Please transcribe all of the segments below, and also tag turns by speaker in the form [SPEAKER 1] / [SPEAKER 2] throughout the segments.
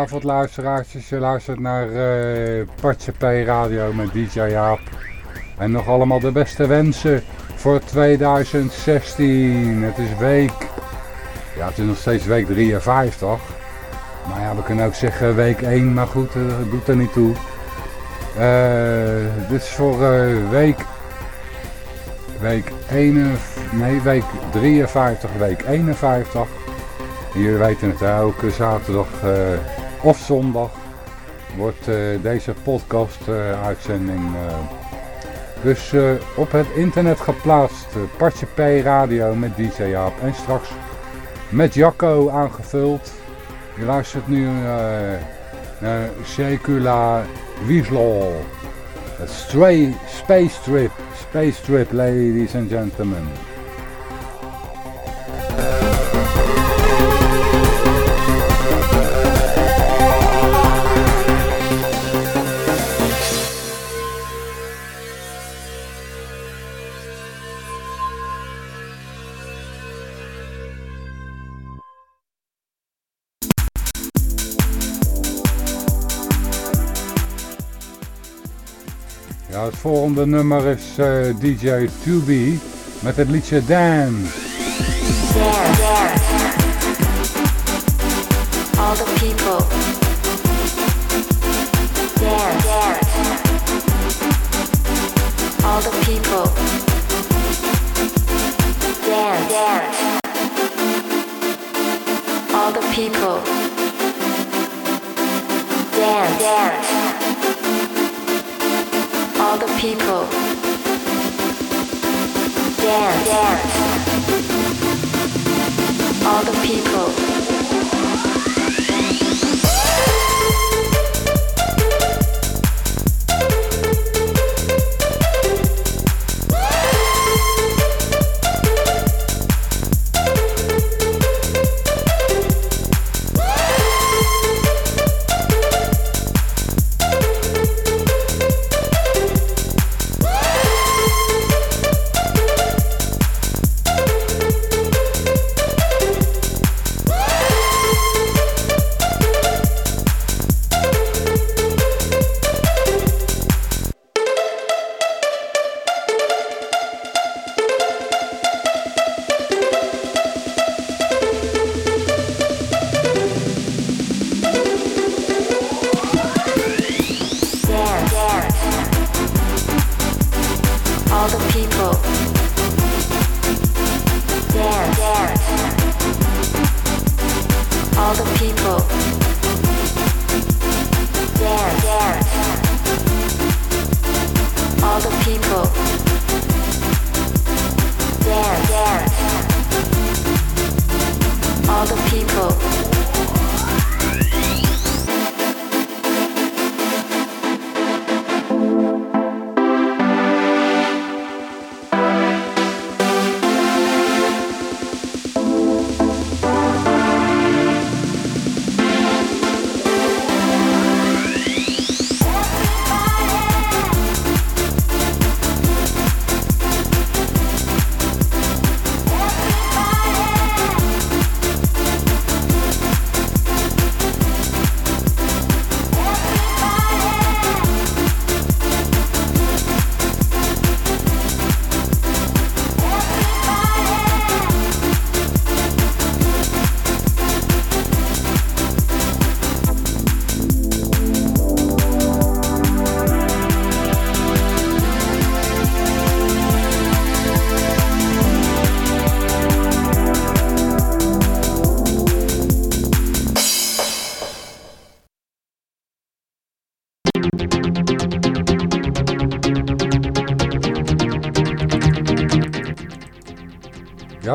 [SPEAKER 1] Goedenavond luisteraars, je luistert naar uh, Patje P Radio met DJ Jaap. En nog allemaal de beste wensen voor 2016. Het is week, ja het is nog steeds week 53. Maar ja, we kunnen ook zeggen week 1, maar goed, uh, dat doet er niet toe. Uh, dit is voor week, week 1, nee week 53, week 51. jullie weten het, elke zaterdag of zondag wordt uh, deze podcast-uitzending uh, uh, dus op het internet geplaatst. Partje P Radio met DJ Jaap en straks met Jacco aangevuld. Je luistert nu naar Secula Wieslo. Stray Space Trip. Space Trip, ladies and gentlemen. Het volgende nummer is uh, DJ 2B met het liedje dance. All the people.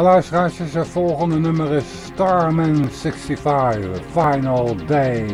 [SPEAKER 1] Luisteraars, het volgende nummer is Starman 65, Final Day.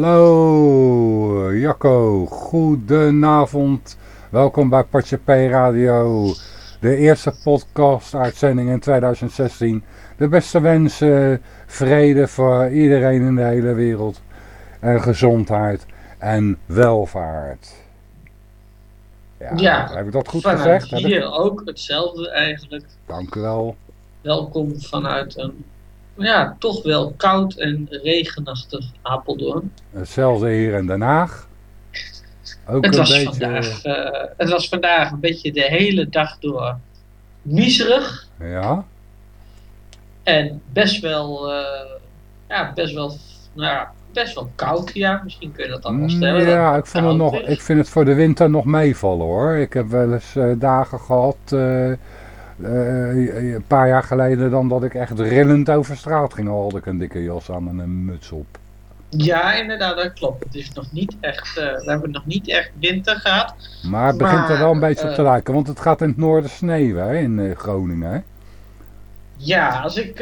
[SPEAKER 1] Hallo Jacco, goedenavond. Welkom bij Patje P Radio. De eerste podcast uitzending in 2016. De beste wensen, vrede voor iedereen in de hele wereld. En gezondheid en welvaart.
[SPEAKER 2] Ja, ja
[SPEAKER 1] heb ik dat goed gezegd?
[SPEAKER 2] Hier ook hetzelfde eigenlijk.
[SPEAKER 1] Dank u wel.
[SPEAKER 2] Welkom vanuit een ja, toch wel koud en regenachtig Apeldoorn.
[SPEAKER 1] Hetzelfde hier in Den Haag.
[SPEAKER 2] Ook het, een was beetje... vandaag, uh, het was vandaag een beetje de hele dag door miserig.
[SPEAKER 1] Ja.
[SPEAKER 2] En best wel, uh, ja, best wel, nou, best wel koud, ja. Misschien kun je dat dan wel mm, stellen.
[SPEAKER 1] Ja, ik vind, het nog, ik vind het voor de winter nog meevallen hoor. Ik heb wel eens uh, dagen gehad uh, een paar jaar geleden dan dat ik echt rillend over straat ging. Al had ik een dikke jas aan en een muts op.
[SPEAKER 2] Ja, inderdaad, dat klopt. Het is nog niet echt, uh, we hebben nog niet echt winter gehad.
[SPEAKER 1] Maar het begint er wel een beetje op te lijken, want het gaat in het noorden sneeuwen hè, in Groningen. Hè?
[SPEAKER 2] Ja, als ik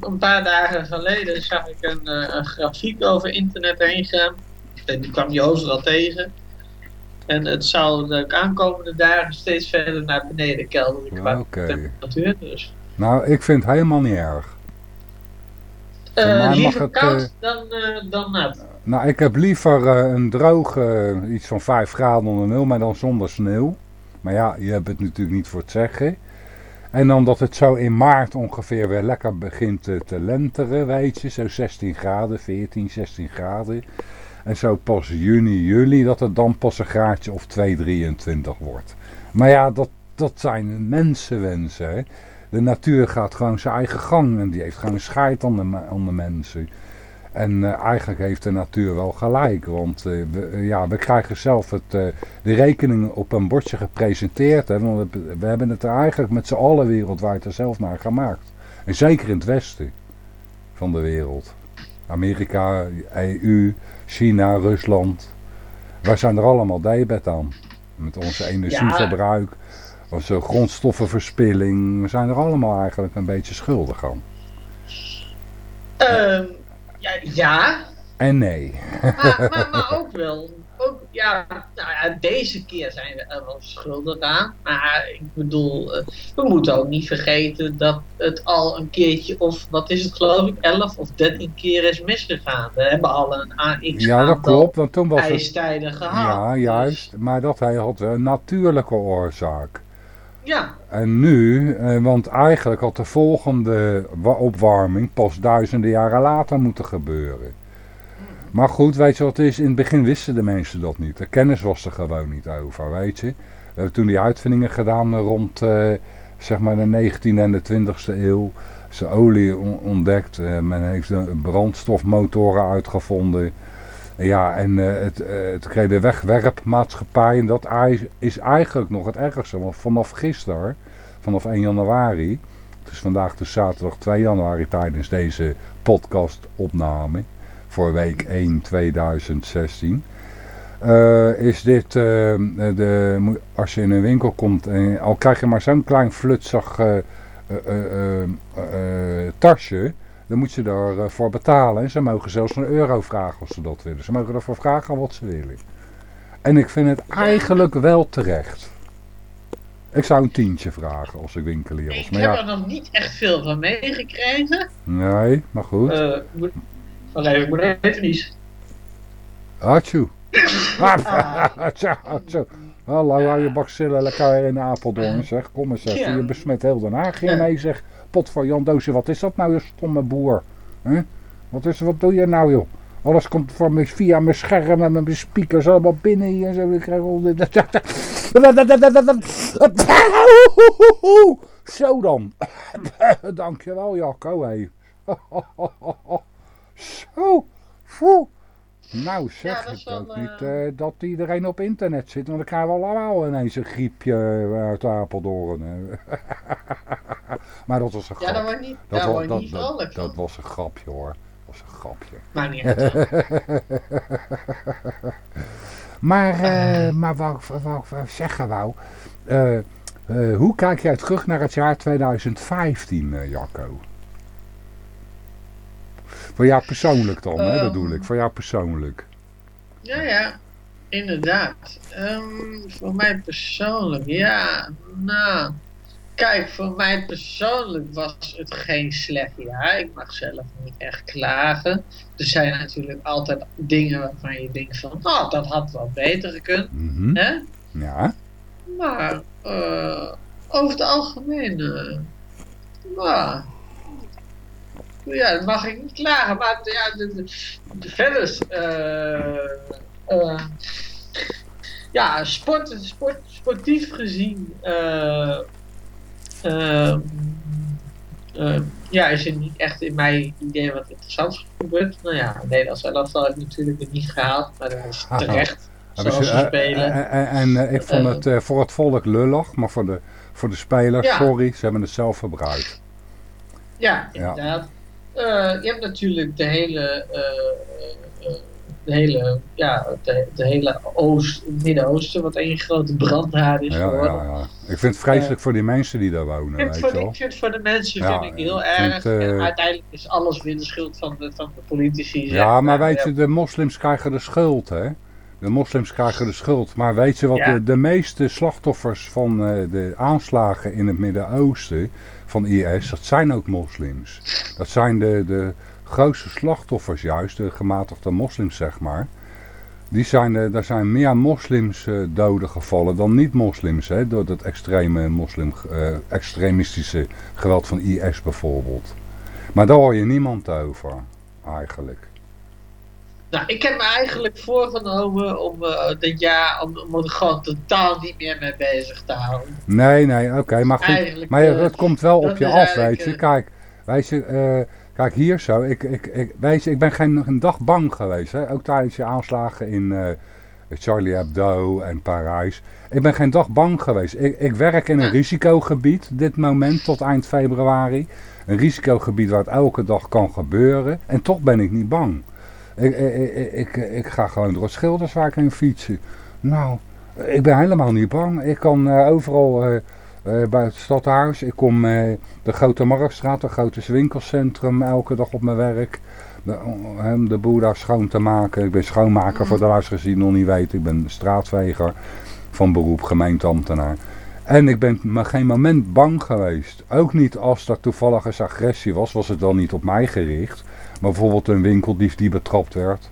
[SPEAKER 2] een paar dagen geleden zag ik een, een grafiek over internet heen gaan. En die kwam je overal tegen. En het zou de aankomende dagen steeds verder naar beneden kelderen qua okay. temperatuur. Dus.
[SPEAKER 1] Nou, ik vind het helemaal niet erg.
[SPEAKER 2] Uh, liever het, koud uh, dan, uh, dan nat.
[SPEAKER 1] Nou, ik heb liever een droge, iets van 5 graden onder nul, maar dan zonder sneeuw. Maar ja, je hebt het natuurlijk niet voor het zeggen. En dan dat het zo in maart ongeveer weer lekker begint te lenteren, weet je. Zo 16 graden, 14, 16 graden. En zo pas juni, juli dat het dan pas een graadje of 2, 23 wordt. Maar ja, dat, dat zijn mensenwensen. De natuur gaat gewoon zijn eigen gang en die heeft gewoon scheid aan de, aan de mensen. En uh, eigenlijk heeft de natuur wel gelijk, want uh, we, uh, ja, we krijgen zelf het, de rekening op een bordje gepresenteerd. Hè, want we, we hebben het er eigenlijk met z'n allen wereldwijd er zelf naar gemaakt. En zeker in het westen van de wereld. Amerika, EU, China, Rusland. Wij zijn er allemaal debet aan. Met onze energieverbruik, onze grondstoffenverspilling. We zijn er allemaal eigenlijk een beetje schuldig aan.
[SPEAKER 2] Uh, ja, ja.
[SPEAKER 1] En nee.
[SPEAKER 2] Maar, maar, maar ook wel ook, ja, nou ja, deze keer zijn we er wel schuldig aan. Maar ik bedoel, eh, we moeten ook niet vergeten dat het al een keertje, of wat is het geloof ik, 11 of 13 keer is misgegaan. We hebben al een AX
[SPEAKER 1] Ja, dat klopt, want toen was
[SPEAKER 2] ijstijden
[SPEAKER 1] het...
[SPEAKER 2] gehad.
[SPEAKER 1] Ja, juist. Maar dat hij had een natuurlijke oorzaak.
[SPEAKER 2] Ja.
[SPEAKER 1] En nu, eh, want eigenlijk had de volgende opwarming pas duizenden jaren later moeten gebeuren. Maar goed, weet je wat het is? In het begin wisten de mensen dat niet. De kennis was er gewoon niet over, weet je. We hebben toen die uitvindingen gedaan rond uh, zeg maar de 19e en de 20e eeuw. Ze olie ontdekt. Uh, men heeft brandstofmotoren uitgevonden. Ja, en uh, het, het kreeg de wegwerpmaatschappij. En dat is eigenlijk nog het ergste. Want vanaf gisteren, vanaf 1 januari... Het is vandaag dus zaterdag 2 januari tijdens deze podcastopname voor week 1 2016. Uh, is dit, uh, de, als je in een winkel komt, en, al krijg je maar zo'n klein flutsig uh, tasje, dan moet je daarvoor betalen. En ze mogen zelfs een euro vragen als ze dat willen. Ze mogen ervoor vragen wat ze willen. En ik vind het eigenlijk wel terecht. Ik zou een tientje vragen als ik winkelier was.
[SPEAKER 2] Ik heb er nog niet echt veel van meegekregen.
[SPEAKER 1] Nee, maar goed.
[SPEAKER 2] Wacht even, ik moet even niet.
[SPEAKER 1] Atjoe. Hallo, hou je bakcillen lekker in Apeldoorn, zeg. Kom eens even, je besmet heel Den Haag hiermee, zeg. Pot van Jan Doosje, wat is dat nou, je stomme boer? Huh? Wat, is, wat doe je nou, joh? Alles komt van me, via mijn scherm en mijn speakers allemaal binnen hier. Zo, ik krijg al Zo dan. Dankjewel, Jacco, hé. Zo. Nou zeg, ja, ik ook niet uh, dat iedereen op internet zit, want dan krijgen we allemaal ineens een griepje eh, uit Apeldoorn. maar dat was een grapje.
[SPEAKER 2] Ja, dat was niet, dat, dat, was, niet dat,
[SPEAKER 1] dat, dat, was een grapje hoor. Dat was een grapje.
[SPEAKER 2] Maar niet
[SPEAKER 1] Maar, uh, maar wat, wat, wat zeggen wou, hoe kijk jij terug naar het jaar 2015, Jacco? Voor jou persoonlijk dan, hè,
[SPEAKER 2] Ehm.
[SPEAKER 1] bedoel ik. Voor jou persoonlijk.
[SPEAKER 2] Ja, ja, inderdaad. Ehm, voor mij persoonlijk, ja, nou. Kijk, voor mij persoonlijk was het geen slecht jaar. Ik mag zelf niet echt klagen. Er zijn natuurlijk altijd dingen waarvan je denkt van, nou, dat had wel beter gekund.
[SPEAKER 1] Mhm.
[SPEAKER 2] Hè?
[SPEAKER 1] Ja.
[SPEAKER 2] Maar eh, over het algemeen, eh, nou, ja, dat mag ik niet klagen. Maar ja, de, de, de verder, eh, ja, sport, sport, sportief gezien, eh, ja, is er niet echt in mijn idee wat interessants gebeurd. Nou ja, Nederlands elftal heb ik natuurlijk het niet gehaald, maar dat is terecht.
[SPEAKER 1] Hebben
[SPEAKER 2] Zoals
[SPEAKER 1] ze-
[SPEAKER 2] ze
[SPEAKER 1] eh,
[SPEAKER 2] spelen.
[SPEAKER 1] En eh, ik vond het voor het volk lullig, maar voor de, voor de spelers,
[SPEAKER 2] Ja.
[SPEAKER 1] sorry, ze hebben het zelf verbruikt.
[SPEAKER 2] Ja,
[SPEAKER 1] Ja.
[SPEAKER 2] inderdaad. Eh, je hebt natuurlijk de hele, eh, eh, de hele, ja, de, de hele Oost, het Midden-Oosten, wat één grote brandhaard is geworden.
[SPEAKER 1] ja, ja. Ik vind het vreselijk voor die mensen die daar wonen,
[SPEAKER 2] Ik vind,
[SPEAKER 1] weet
[SPEAKER 2] voor ik vind voor de mensen vind ik heel
[SPEAKER 1] vind,
[SPEAKER 2] erg. en uiteindelijk is alles weer de schuld van de, van de politici. zeg
[SPEAKER 1] Ja, maar weet
[SPEAKER 2] Ja,
[SPEAKER 1] je, de moslims krijgen de schuld, hè. De moslims krijgen de schuld. Maar weet je wat,
[SPEAKER 2] Ja.
[SPEAKER 1] de, de meeste slachtoffers van eh, de aanslagen in het Midden-Oosten van IS, dat zijn ook moslims. Dat zijn de, de grootste slachtoffers juist, de gematigde moslims zeg maar. Die zijn, eh, daar zijn meer moslims eh, doden gevallen dan niet-moslims, hè, door dat extreme moslim, extremistische geweld van IS bijvoorbeeld. Maar daar hoor je niemand over, eigenlijk.
[SPEAKER 2] Nou, ik heb me eigenlijk voorgenomen om uh, dit jaar om, om er gewoon totaal niet meer mee bezig te houden.
[SPEAKER 1] Nee, nee, oké, maar goed.
[SPEAKER 2] Eigenlijk,
[SPEAKER 1] Maar
[SPEAKER 2] eh,
[SPEAKER 1] het komt wel op je af, weet je.
[SPEAKER 2] eh,
[SPEAKER 1] Kijk, weet je, eh, kijk hier zo. Ik, ik, ik, weet je, ik ben geen een dag bang geweest. Hè? Ook tijdens je aanslagen in eh, Charlie Hebdo en Parijs. Ik ben geen dag bang geweest. Ik, ik werk in een
[SPEAKER 2] Ja.
[SPEAKER 1] risicogebied, dit moment, tot eind februari. Een risicogebied waar het elke dag kan gebeuren. En toch ben ik niet bang. Ik, ik, ik, ik, ik ga gewoon door het Schilderswijk heen fietsen. Nou, ik ben helemaal niet bang. Ik kan eh, overal eh, bij het stadhuis. Ik kom de Grote Marktstraat, een grote winkelcentrum, elke dag op mijn werk. De, om de boel daar schoon te maken. Ik ben schoonmaker voor de luisteraars die het nog niet weten. Ik ben straatveger van beroep, gemeenteambtenaar. En ik ben me geen moment bang geweest. Ook niet als er toevallig eens agressie was, was het dan niet op mij gericht. Maar bijvoorbeeld een winkeldief die betrapt werd.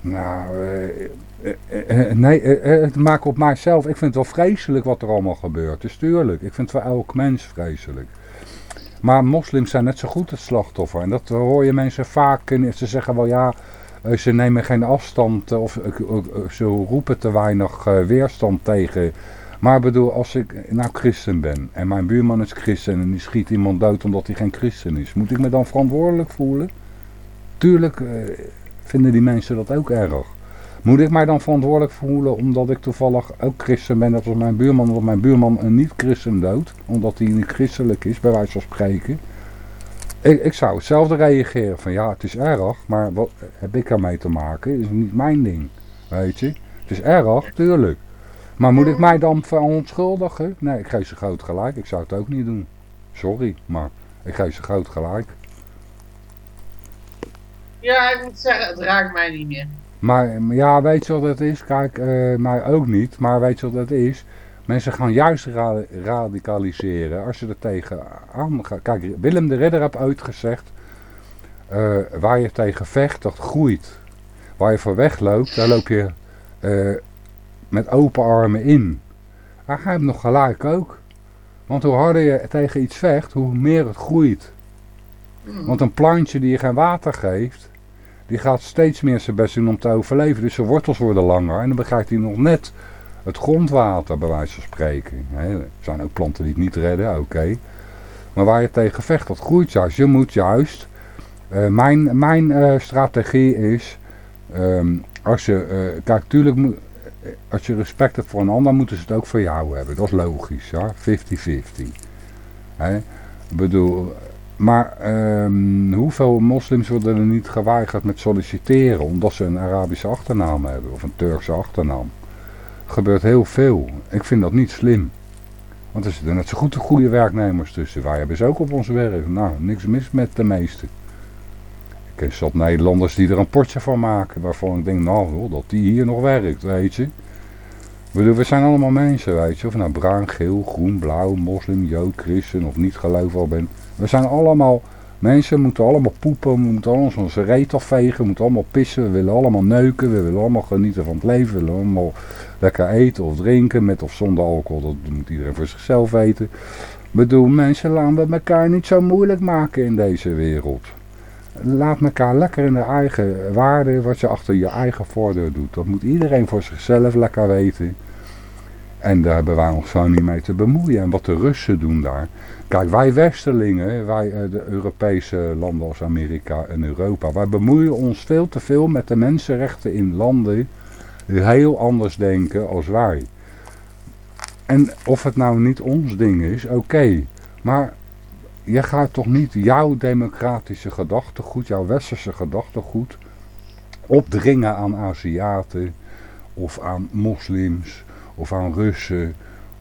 [SPEAKER 1] Nou, eh, eh, eh, nee, eh, het maakt op mijzelf. Ik vind het wel vreselijk wat er allemaal gebeurt. Dus tuurlijk, ik vind het voor elk mens vreselijk. Maar moslims zijn net zo goed het slachtoffer. En dat hoor je mensen vaak. En ze zeggen wel ja, ze nemen geen afstand. Of ze roepen te weinig weerstand tegen. Maar bedoel, als ik nou christen ben. En mijn buurman is christen. En die schiet iemand dood omdat hij geen christen is. Moet ik me dan verantwoordelijk voelen? Tuurlijk eh, vinden die mensen dat ook erg. Moet ik mij dan verantwoordelijk voelen omdat ik toevallig ook christen ben, net als mijn buurman, omdat mijn buurman een niet-christen doodt, omdat hij niet christelijk is, bij wijze van spreken. Ik, ik zou hetzelfde reageren, van ja, het is erg, maar wat heb ik ermee te maken, is niet mijn ding, weet je. Het is erg, tuurlijk. Maar moet ik mij dan verontschuldigen? Nee, ik geef ze groot gelijk, ik zou het ook niet doen. Sorry, maar ik geef ze groot gelijk.
[SPEAKER 2] Ja, ik moet zeggen, het raakt mij niet meer.
[SPEAKER 1] Maar ja, weet je wat het is? Kijk, eh, mij ook niet. Maar weet je wat het is? Mensen gaan juist ra- radicaliseren als je er tegen aan gaat. Kijk, Willem de Ridder heeft ooit gezegd... eh, waar je tegen vecht, dat groeit. Waar je voor wegloopt, daar loop je eh, met open armen in. Maar hij heeft nog gelijk ook. Want hoe harder je tegen iets vecht, hoe meer het groeit.
[SPEAKER 2] Hmm.
[SPEAKER 1] Want een plantje die je geen water geeft, die gaat steeds meer zijn best doen om te overleven. Dus zijn wortels worden langer en dan begrijpt hij nog net het grondwater, bij wijze van spreken. Hè, Er zijn ook planten die het niet redden, oké. Maar waar je tegen vecht, dat groeit juist. Je moet juist... eh, mijn mijn eh, strategie is... ehm, als je... eh, kijk, tuurlijk Als je respect hebt voor een ander, moeten ze het ook voor jou hebben. Dat is logisch, ja. 50-50. Hè? Ik bedoel, maar ehm, hoeveel moslims worden er niet geweigerd met solliciteren omdat ze een Arabische achternaam hebben of een Turkse achternaam? Er gebeurt heel veel. Ik vind dat niet slim. Want er zitten net zo goed de goede werknemers tussen. Wij hebben ze ook op ons werk. Nou, niks mis met de meeste. ken zat Nederlanders die er een potje van maken. Waarvan ik denk, nou, dat die hier nog werkt, weet je. we zijn allemaal mensen, weet je. Of nou bruin, geel, groen, blauw, moslim, jood, christen of niet gelovig bent. We zijn allemaal mensen, moeten allemaal poepen, we moeten allemaal onze reet afvegen, we moeten allemaal pissen. We willen allemaal neuken, we willen allemaal genieten van het leven. We willen allemaal lekker eten of drinken, met of zonder alcohol. Dat moet iedereen voor zichzelf weten. Ik bedoel, mensen, laten we elkaar niet zo moeilijk maken in deze wereld. Laat elkaar lekker in de eigen waarde, wat je achter je eigen voordeur doet. Dat moet iedereen voor zichzelf lekker weten. En daar hebben wij ons zo niet mee te bemoeien. En wat de Russen doen daar. Kijk, wij Westerlingen, wij eh, de Europese landen als Amerika en Europa. Wij bemoeien ons veel te veel met de mensenrechten in landen die heel anders denken als wij. En of het nou niet ons ding is, oké. Maar je gaat toch niet jouw democratische gedachtegoed, jouw westerse gedachtegoed, opdringen aan Aziaten of aan moslims of aan Russen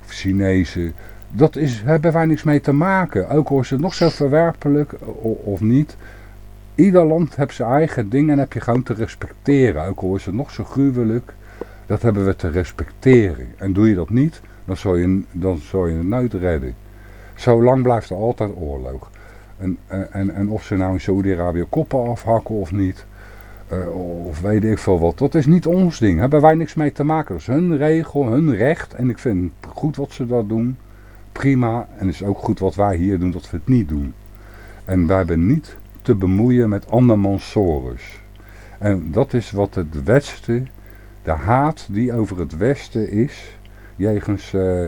[SPEAKER 1] of Chinezen. Dat is, hebben wij niks mee te maken. Ook al is het nog zo verwerpelijk of niet. Ieder land heeft zijn eigen ding en heb je gewoon te respecteren. Ook al is het nog zo gruwelijk. Dat hebben we te respecteren. En doe je dat niet, dan zal je, dan je het nooit redden. Zolang blijft er altijd oorlog. En, en, en of ze nou in Saudi-Arabië koppen afhakken of niet, uh, of weet ik veel wat, dat is niet ons ding. Hebben wij niks mee te maken. Dat is hun regel, hun recht. En ik vind het goed wat ze dat doen. Prima. En is ook goed wat wij hier doen, dat we het niet doen. En wij hebben niet te bemoeien met andermans sores. En dat is wat het Westen, de haat die over het Westen is, jegens... Uh,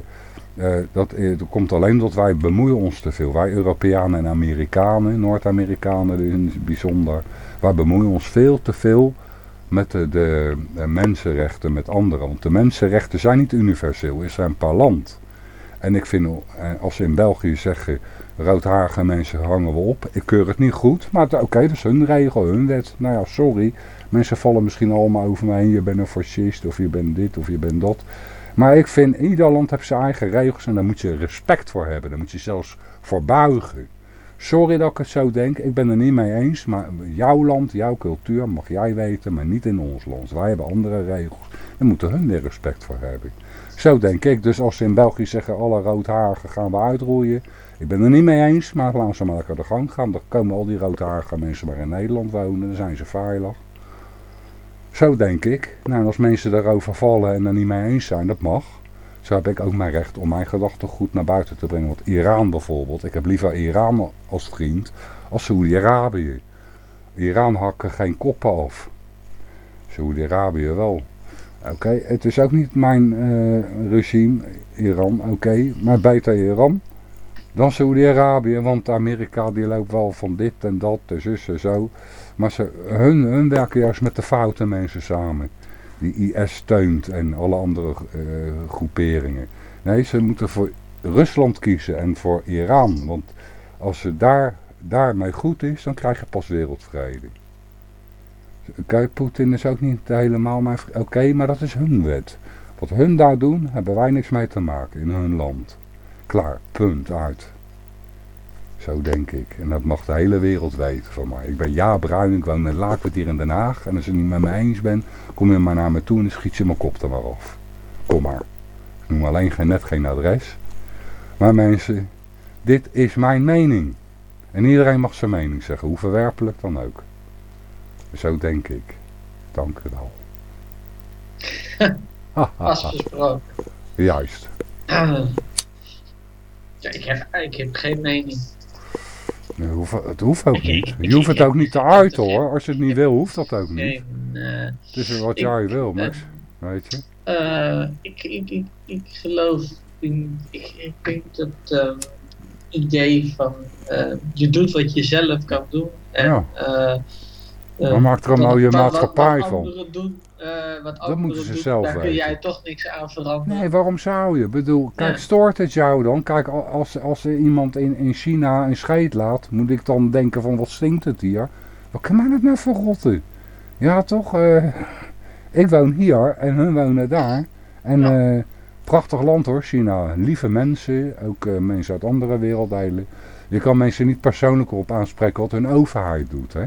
[SPEAKER 1] uh, dat, dat, komt alleen omdat wij bemoeien ons te veel. Wij Europeanen en Amerikanen, Noord-Amerikanen in het bijzonder. Wij bemoeien ons veel te veel met de, de, mensenrechten met anderen. Want de mensenrechten zijn niet universeel, is zijn per land. En ik vind, als ze in België zeggen, roodharige mensen hangen we op. Ik keur het niet goed, maar oké, dat is hun regel, hun wet. Nou ja, sorry. Mensen vallen misschien allemaal over mij heen. Je bent een fascist, of je bent dit, of je bent dat. Maar ik vind, ieder land heeft zijn eigen regels en daar moet je respect voor hebben. Daar moet je zelfs voor buigen. Sorry dat ik het zo denk, ik ben er niet mee eens. Maar jouw land, jouw cultuur mag jij weten, maar niet in ons land. Wij hebben andere regels. Daar moeten hun weer respect voor hebben. Zo denk ik. Dus als ze in België zeggen, alle roodharige gaan we uitroeien. Ik ben er niet mee eens, maar laten ze maar lekker de gang gaan. Dan komen al die roodharige mensen maar in Nederland wonen. Dan zijn ze veilig. Zo denk ik. Nou, als mensen daarover vallen en er niet mee eens zijn, dat mag. Zo heb ik ook mijn recht om mijn gedachten goed naar buiten te brengen. Want Iran bijvoorbeeld, ik heb liever Iran als vriend als Saoedi-Arabië. Iran hakken geen koppen af. Saoedi-Arabië wel. Oké, het is ook niet mijn uh, regime, Iran, oké. maar beter Iran dan Saoedi-Arabië. Want Amerika die loopt wel van dit en dat, de zus en zo. Maar ze, hun, hun werken juist met de foute mensen samen. Die IS steunt en alle andere uh, groeperingen. Nee, ze moeten voor Rusland kiezen en voor Iran. Want als ze daar, daarmee goed is, dan krijg je pas wereldvrede. Kijk, Poetin is ook niet helemaal mijn Oké, maar dat is hun wet. Wat hun daar doen, hebben wij niks mee te maken in hun land. Klaar, punt, uit. Zo denk ik. En dat mag de hele wereld weten van mij. Ik ben Ja Bruin, ik woon in hier in Den Haag. En als je het niet met me eens bent, kom je maar naar me toe en dan schiet je mijn kop er maar af. Kom maar. Ik noem alleen geen, net geen adres. Maar mensen, dit is mijn mening. En iedereen mag zijn mening zeggen, hoe verwerpelijk dan ook. Zo denk ik. Dank u wel.
[SPEAKER 2] Afgesproken.
[SPEAKER 1] Juist.
[SPEAKER 2] Uh, ja, ik, heb, ik heb geen mening.
[SPEAKER 1] Nee, het hoeft ook niet. Je hoeft het ook niet te uiten hoor. Als je het niet wil, hoeft dat ook niet.
[SPEAKER 2] uh,
[SPEAKER 1] het is wat jij wil, Max. Weet je?
[SPEAKER 2] Uh, ik, ik, ik, ik geloof in... Ik, ik denk dat um, idee van... Uh, je doet wat je zelf kan doen. En,
[SPEAKER 1] ja.
[SPEAKER 2] Uh,
[SPEAKER 1] maar maak er een mooie maatschappij van.
[SPEAKER 2] Wat doen, uh, wat
[SPEAKER 1] dat moeten ze zelf
[SPEAKER 2] daar kun jij toch niks aan veranderen.
[SPEAKER 1] Nee, waarom zou je? Ik bedoel, kijk, ja. stoort het jou dan? Kijk, als, als er iemand in, in China een scheet laat, moet ik dan denken van, wat stinkt het hier? Wat kan mij het nou verrotten? Ja, toch? Uh, ik woon hier en hun wonen daar. En ja. uh, prachtig land hoor, China. Lieve mensen, ook mensen uit andere werelddelen. Je kan mensen niet persoonlijk op aanspreken wat hun overheid doet, hè?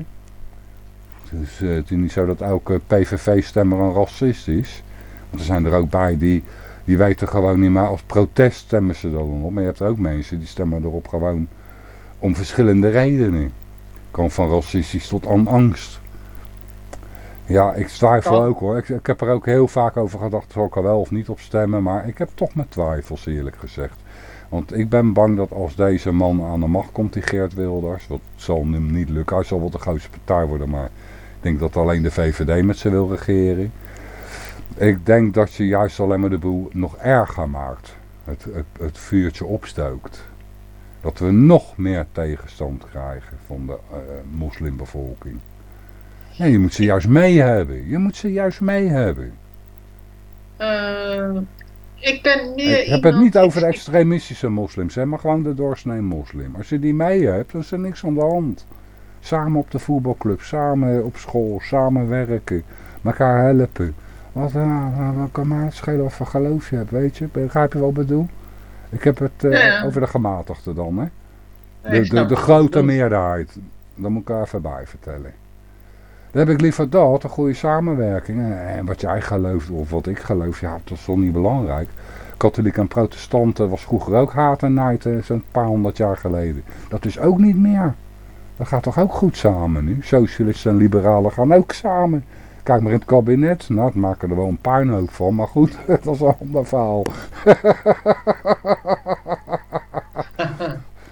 [SPEAKER 1] Dus het is niet zo dat elke PVV-stemmer een racist is. Want er zijn er ook bij die, die weten gewoon niet meer, als protest stemmen ze dan op. Maar je hebt er ook mensen die stemmen erop gewoon om verschillende redenen. Kan van racistisch tot aan angst. Ja, ik twijfel ook hoor. Ik, ik, heb er ook heel vaak over gedacht, zal ik er wel of niet op stemmen. Maar ik heb toch mijn twijfels eerlijk gezegd. Want ik ben bang dat als deze man aan de macht komt, die Geert Wilders, dat zal hem niet lukken. Hij zal wel de grootste partij worden, maar denk dat alleen de VVD met ze wil regeren. Ik denk dat je juist alleen maar de boel nog erger maakt. Het, het, het vuurtje opstookt. Dat we nog meer tegenstand krijgen van de uh, moslimbevolking. Nee, je moet ze juist mee hebben. Je moet ze juist mee hebben.
[SPEAKER 2] Uh, ik ben meer
[SPEAKER 1] Ik heb het niet over de extremistische moslims, hè, maar gewoon de doorsnee moslim. Als je die mee hebt, dan is er niks aan de hand. Samen op de voetbalclub, samen op school, samen werken, elkaar helpen. Wat, uh, wat kan maar het schelen of een geloof je hebt, weet je? Begrijp je wat ik bedoel? Ik heb het uh, ja. over de gematigde dan, hè? De, de, de grote meerderheid. Dat moet ik er even bij vertellen. Dan heb ik liever dat, een goede samenwerking. En wat jij gelooft of wat ik geloof, ja, dat is toch niet belangrijk. Katholiek en protestanten was vroeger ook haat en nijd, zo'n paar honderd jaar geleden. Dat is ook niet meer. Dat gaat toch ook goed samen nu? Socialisten en liberalen gaan ook samen. Kijk maar in het kabinet. Nou, het maken er wel een puinhoop van. Maar goed, dat is een ander verhaal.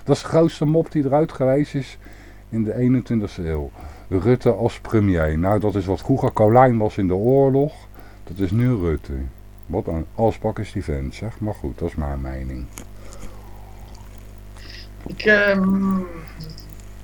[SPEAKER 1] dat is de grootste mop die eruit geweest is in de 21ste eeuw. Rutte als premier. Nou, dat is wat vroeger Colijn was in de oorlog. Dat is nu Rutte. Wat een asbak is die vent, zeg. Maar goed, dat is mijn mening.
[SPEAKER 2] Ik, um,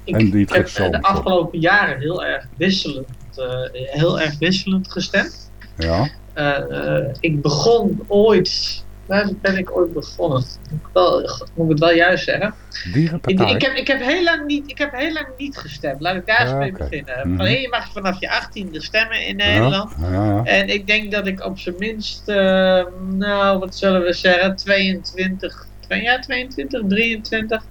[SPEAKER 2] ik,
[SPEAKER 1] en die
[SPEAKER 2] heb de afgelopen jaren heel erg wisselend, uh, heel erg wisselend gestemd.
[SPEAKER 1] Ja.
[SPEAKER 2] Uh, ik begon ooit Waar ben ik ooit begonnen? Moet ik, wel, moet ik het wel juist zeggen?
[SPEAKER 1] Dierenpartij?
[SPEAKER 2] Ik heb, ik, heb heel lang niet, ik heb heel lang niet gestemd. Laat ik daar eens
[SPEAKER 1] Ja,
[SPEAKER 2] mee beginnen.
[SPEAKER 1] Mhm.
[SPEAKER 2] Alleen je mag vanaf je 18e stemmen in Nederland.
[SPEAKER 1] Ja, ja.
[SPEAKER 2] En ik denk dat ik op zijn minst, eh, nou wat zullen we zeggen, 22, twee- ja, 22, 23,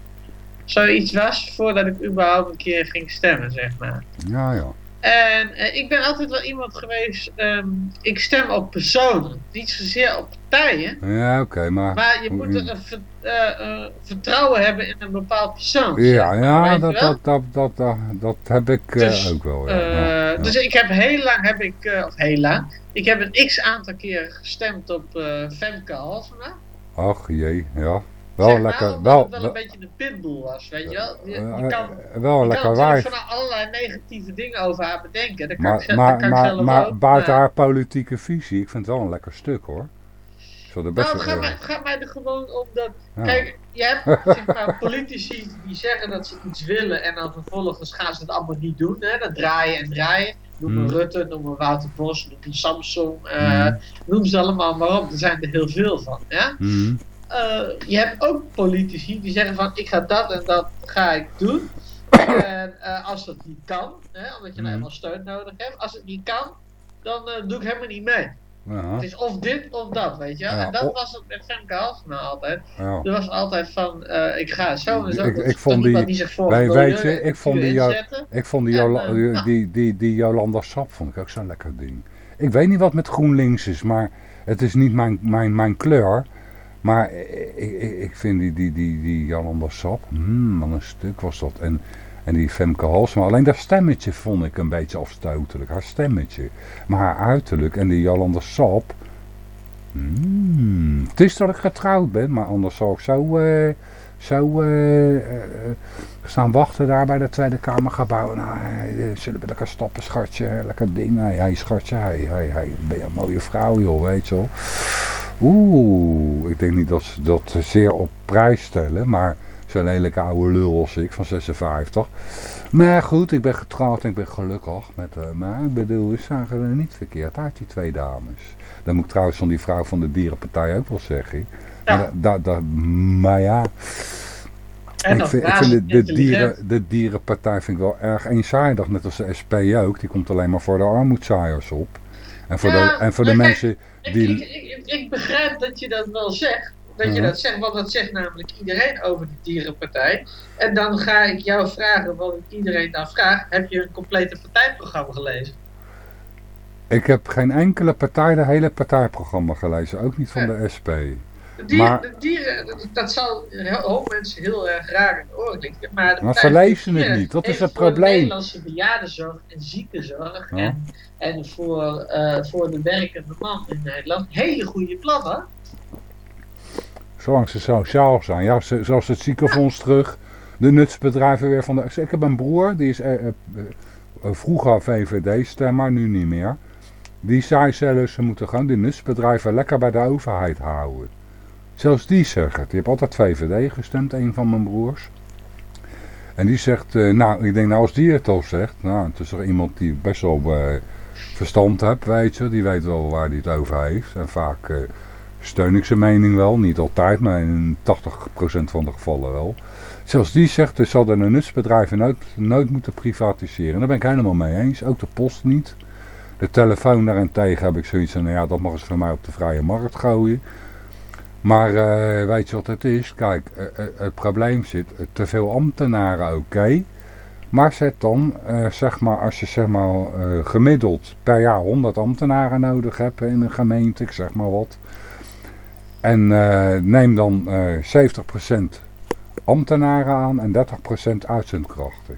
[SPEAKER 2] zoiets was voordat ik überhaupt een keer ging stemmen, zeg maar.
[SPEAKER 1] ja, ja.
[SPEAKER 2] En eh, ik ben altijd wel iemand geweest, ehm, ik stem op personen, niet zozeer op partijen.
[SPEAKER 1] Ja, oké, maar...
[SPEAKER 2] Maar je moet er een ver- eh, eh, vertrouwen hebben in een bepaald persoon.
[SPEAKER 1] Ja,
[SPEAKER 2] zeg maar,
[SPEAKER 1] ja dat, dat, dat, dat, dat, dat heb ik eh,
[SPEAKER 2] Dus,
[SPEAKER 1] ook wel. Ja.
[SPEAKER 2] Dus ik heb heel lang, heb ik, of heel lang, ik heb een x aantal keren gestemd op Femke Halsema.
[SPEAKER 1] Ach jee, ja. Wel
[SPEAKER 2] Zeg
[SPEAKER 1] lekker,
[SPEAKER 2] omdat
[SPEAKER 1] wel,
[SPEAKER 2] het wel
[SPEAKER 1] wel,
[SPEAKER 2] een beetje een pitbull was, weet je wel. Je,
[SPEAKER 1] eh,
[SPEAKER 2] je kan,
[SPEAKER 1] eh, wel
[SPEAKER 2] je
[SPEAKER 1] lekker
[SPEAKER 2] kan van allerlei negatieve dingen over haar bedenken. Dat kan ik,
[SPEAKER 1] Maar, maar,
[SPEAKER 2] kan
[SPEAKER 1] maar,
[SPEAKER 2] zelf
[SPEAKER 1] maar
[SPEAKER 2] ook.
[SPEAKER 1] buiten haar politieke visie, ik vind het wel een lekker stuk hoor. Ik zal er best
[SPEAKER 2] Nou, het gaat, mij, het gaat mij er gewoon om dat.
[SPEAKER 1] Ja.
[SPEAKER 2] Kijk, je hebt zeg maar, politici die zeggen dat ze iets willen en dan vervolgens gaan ze het allemaal niet doen. Hè? Dat draaien en draaien. Noem maar
[SPEAKER 1] Hmm.
[SPEAKER 2] Rutte, noem maar Wouter Bos, noem maar Samsung. eh,
[SPEAKER 1] Hmm.
[SPEAKER 2] Noem ze allemaal maar op. Er zijn er heel veel van. Ja?
[SPEAKER 1] Mhm.
[SPEAKER 2] Eh, je hebt ook politici die zeggen van ik ga dat en dat ga ik doen. en eh, als dat niet kan, hè, omdat je nou eenmaal steun nodig hebt. Als het niet kan, dan eh, doe ik helemaal niet mee.
[SPEAKER 1] Ja,
[SPEAKER 2] Het is of dit of dat, weet je.
[SPEAKER 1] Ja,
[SPEAKER 2] en dat was het met Femke Halsema altijd.
[SPEAKER 1] ja.
[SPEAKER 2] Er was altijd van, ik ga zo en zo.
[SPEAKER 1] Ik-
[SPEAKER 2] Dat
[SPEAKER 1] ik vond die-
[SPEAKER 2] zich
[SPEAKER 1] wij- weet je, ik vond die jou-. Ik vond die,
[SPEAKER 2] En,
[SPEAKER 1] Jola- die, die, die, die Jolanda Sap vond ik ook zo'n lekker ding. Ik weet niet wat met GroenLinks is, maar het is niet mijn, mijn, mijn kleur. Maar ik, ik, ik vind die, die, die, die Jolanda Sap, hmm, een stuk was dat. En, en die Femke Halsema, alleen dat stemmetje vond ik een beetje afstotelijk. Haar stemmetje. Maar haar uiterlijk en die Jolanda Sap... Hmm, het is dat ik getrouwd ben, maar anders zou ik zo... eh, zo eh, eh, staan wachten daar bij de Tweede Kamergebouw. Nou, eh, zullen we lekker stappen, schatje? Lekker ding. Hey, hey schatje, hey, hey. Ben je een mooie vrouw, joh, weet je wel. Oeh, ik denk niet dat ze dat zeer op prijs stellen, maar zo'n lelijke oude lul als ik van 56. Maar goed, ik ben getrouwd en ik ben gelukkig met eh Maar ik bedoel, we zagen er niet verkeerd uit, die twee dames. Dan moet ik trouwens van die vrouw van de dierenpartij ook wel zeggen.
[SPEAKER 2] Ja.
[SPEAKER 1] Maar, maar ja,
[SPEAKER 2] En
[SPEAKER 1] ik vind, ik
[SPEAKER 2] razend
[SPEAKER 1] vind de, de,
[SPEAKER 2] intelligent.
[SPEAKER 1] dieren, de dierenpartij vind ik wel erg eenzijdig. Net als de SP ook. Die komt alleen maar voor de armoedzaaiers op. En voor
[SPEAKER 2] Ja,
[SPEAKER 1] de, en voor de
[SPEAKER 2] kijk,
[SPEAKER 1] mensen die...
[SPEAKER 2] ik, ik, ik begrijp dat je dat wel zegt. dat je dat zegt, want dat zegt namelijk iedereen over de dierenpartij. En dan ga ik jou vragen wat ik iedereen dan vraag. Heb je een complete partijprogramma gelezen?
[SPEAKER 1] Ik heb geen enkele partij, de hele partijprogramma gelezen. Ook niet van de SP.
[SPEAKER 2] De dieren,
[SPEAKER 1] Maar-
[SPEAKER 2] de dieren dat, zal een hoop mensen heel erg raar in de oren klinken. Maar, de
[SPEAKER 1] Maar ze
[SPEAKER 2] de
[SPEAKER 1] lezen het niet, dat is het
[SPEAKER 2] voor de
[SPEAKER 1] probleem.
[SPEAKER 2] Nederlandse bejaardenzorg en ziekenzorg
[SPEAKER 1] Ja.
[SPEAKER 2] en, en voor, eh, voor de werkende man in Nederland hele goede plannen.
[SPEAKER 1] Zolang ze sociaal zijn. Ja, ze- zoals het ziekenfonds terug. De nutsbedrijven weer van de... Ik heb een broer, die is eh, eh, vroeger VVD-stemmer, nu niet meer. Die zei zelfs, ze moeten gewoon die nutsbedrijven lekker bij de overheid houden. Zelfs die zegt het. Die heeft altijd VVD gestemd, een van mijn broers. En die zegt, eh, nou, ik denk nou als die het al zegt, nou, het is toch iemand die best wel eh, verstand heeft, weet je. Die weet wel waar hij het over heeft. En vaak eh, steun ik zijn mening wel, niet altijd, maar in 80% van de gevallen wel. Zelfs die zegt, dus zouden de nutsbedrijven nooit, nooit moeten privatiseren. Daar ben ik helemaal mee eens, ook de post niet. De telefoon daarentegen heb ik zoiets van, nou ja, dat mag ze van mij op de vrije markt gooien. Maar eh, weet je wat het is? Kijk, eh, eh, het probleem zit, te veel ambtenaren oké. maar zet dan, zeg maar, als je zeg maar gemiddeld per jaar 100 ambtenaren nodig hebt in een gemeente, ik zeg maar wat. En neem dan eh 70% ambtenaren aan en 30% uitzendkrachten.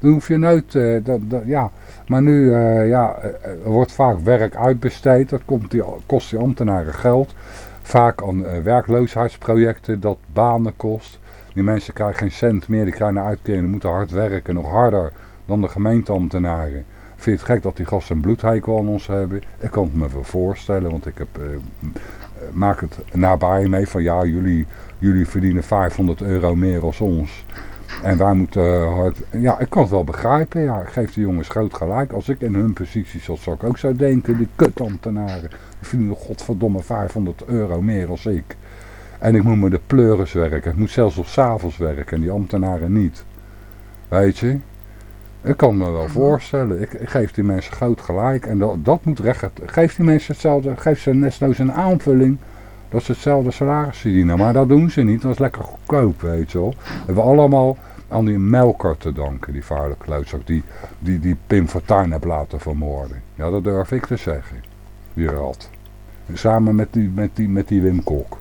[SPEAKER 1] Dan hoef je nooit, dat, dat, ja. Maar nu, ja, wordt vaak werk uitbesteed. Dat komt die, kost die ambtenaren geld. Vaak aan eh, werkloosheidsprojecten dat banen kost. Die mensen krijgen geen cent meer, die krijgen een uitkering, moeten hard werken, nog harder dan de gemeenteambtenaren. Vind het gek dat die gasten een bloedhekel aan ons hebben? Ik kan het me wel voorstellen, want ik heb, eh, eh, maak het nabij mee van ja, jullie, jullie verdienen 500 euro meer als ons. En wij moeten hard... Ja, ik kan het wel begrijpen. Ja, geef de jongens groot gelijk. Als ik in hun positie zat, zou ik ook zo denken. Die kutambtenaren. Die verdienen godverdomme 500 euro meer als ik. En ik moet me de pleuris werken. Ik moet zelfs nog s'avonds werken. En die ambtenaren niet. Weet je? Ik kan me wel voorstellen. Ik, ik geef die mensen groot gelijk. En dat, dat moet recht. Geef die mensen hetzelfde. Geef ze desnoods een aanvulling. Dat ze hetzelfde salaris verdienen. Maar dat doen ze niet. Dat is lekker goedkoop, weet je wel. We hebben allemaal aan die melker te danken. Die vuile klootzak. Die, die, die Pim Fortuyn heeft laten vermoorden. Ja, dat durf ik te zeggen. Die rat. Samen met die, met die, met die Wim Kok.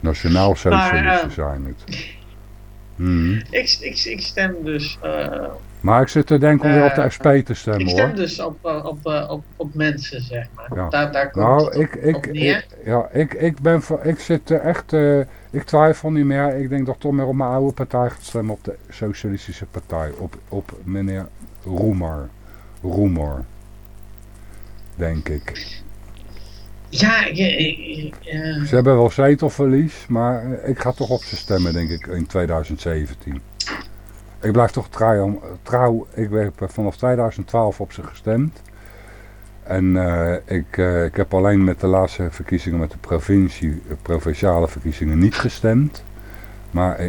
[SPEAKER 1] Nationaal socialisten
[SPEAKER 2] eh,
[SPEAKER 1] zijn het. Mhm.
[SPEAKER 2] Ik, ik, ik stem dus, eh,
[SPEAKER 1] Maar ik zit te denken om weer op de
[SPEAKER 2] Eh,
[SPEAKER 1] SP te
[SPEAKER 2] ik
[SPEAKER 1] stemmen
[SPEAKER 2] stem
[SPEAKER 1] hoor.
[SPEAKER 2] dus op, eh, op, eh, op, op mensen, zeg maar.
[SPEAKER 1] Ja.
[SPEAKER 2] Daar, daar komt
[SPEAKER 1] Nou, ik,
[SPEAKER 2] op,
[SPEAKER 1] ik,
[SPEAKER 2] op
[SPEAKER 1] ik, ja, ik, ik ben ik zit er echt, ik twijfel niet meer. Ik denk dat ik toch meer op mijn oude partij gaat stemmen, op de Socialistische Partij. Op, op meneer Roemer. Roemer. Denk ik.
[SPEAKER 2] Ja, eh,
[SPEAKER 1] Ze hebben wel zetelverlies, maar ik ga toch op ze stemmen, denk ik, in 2017. Ik blijf toch trouw, trouw ik heb vanaf 2012 op ze gestemd. En eh, ik, eh, ik heb alleen met de laatste verkiezingen met de provincie, provinciale verkiezingen niet gestemd. Maar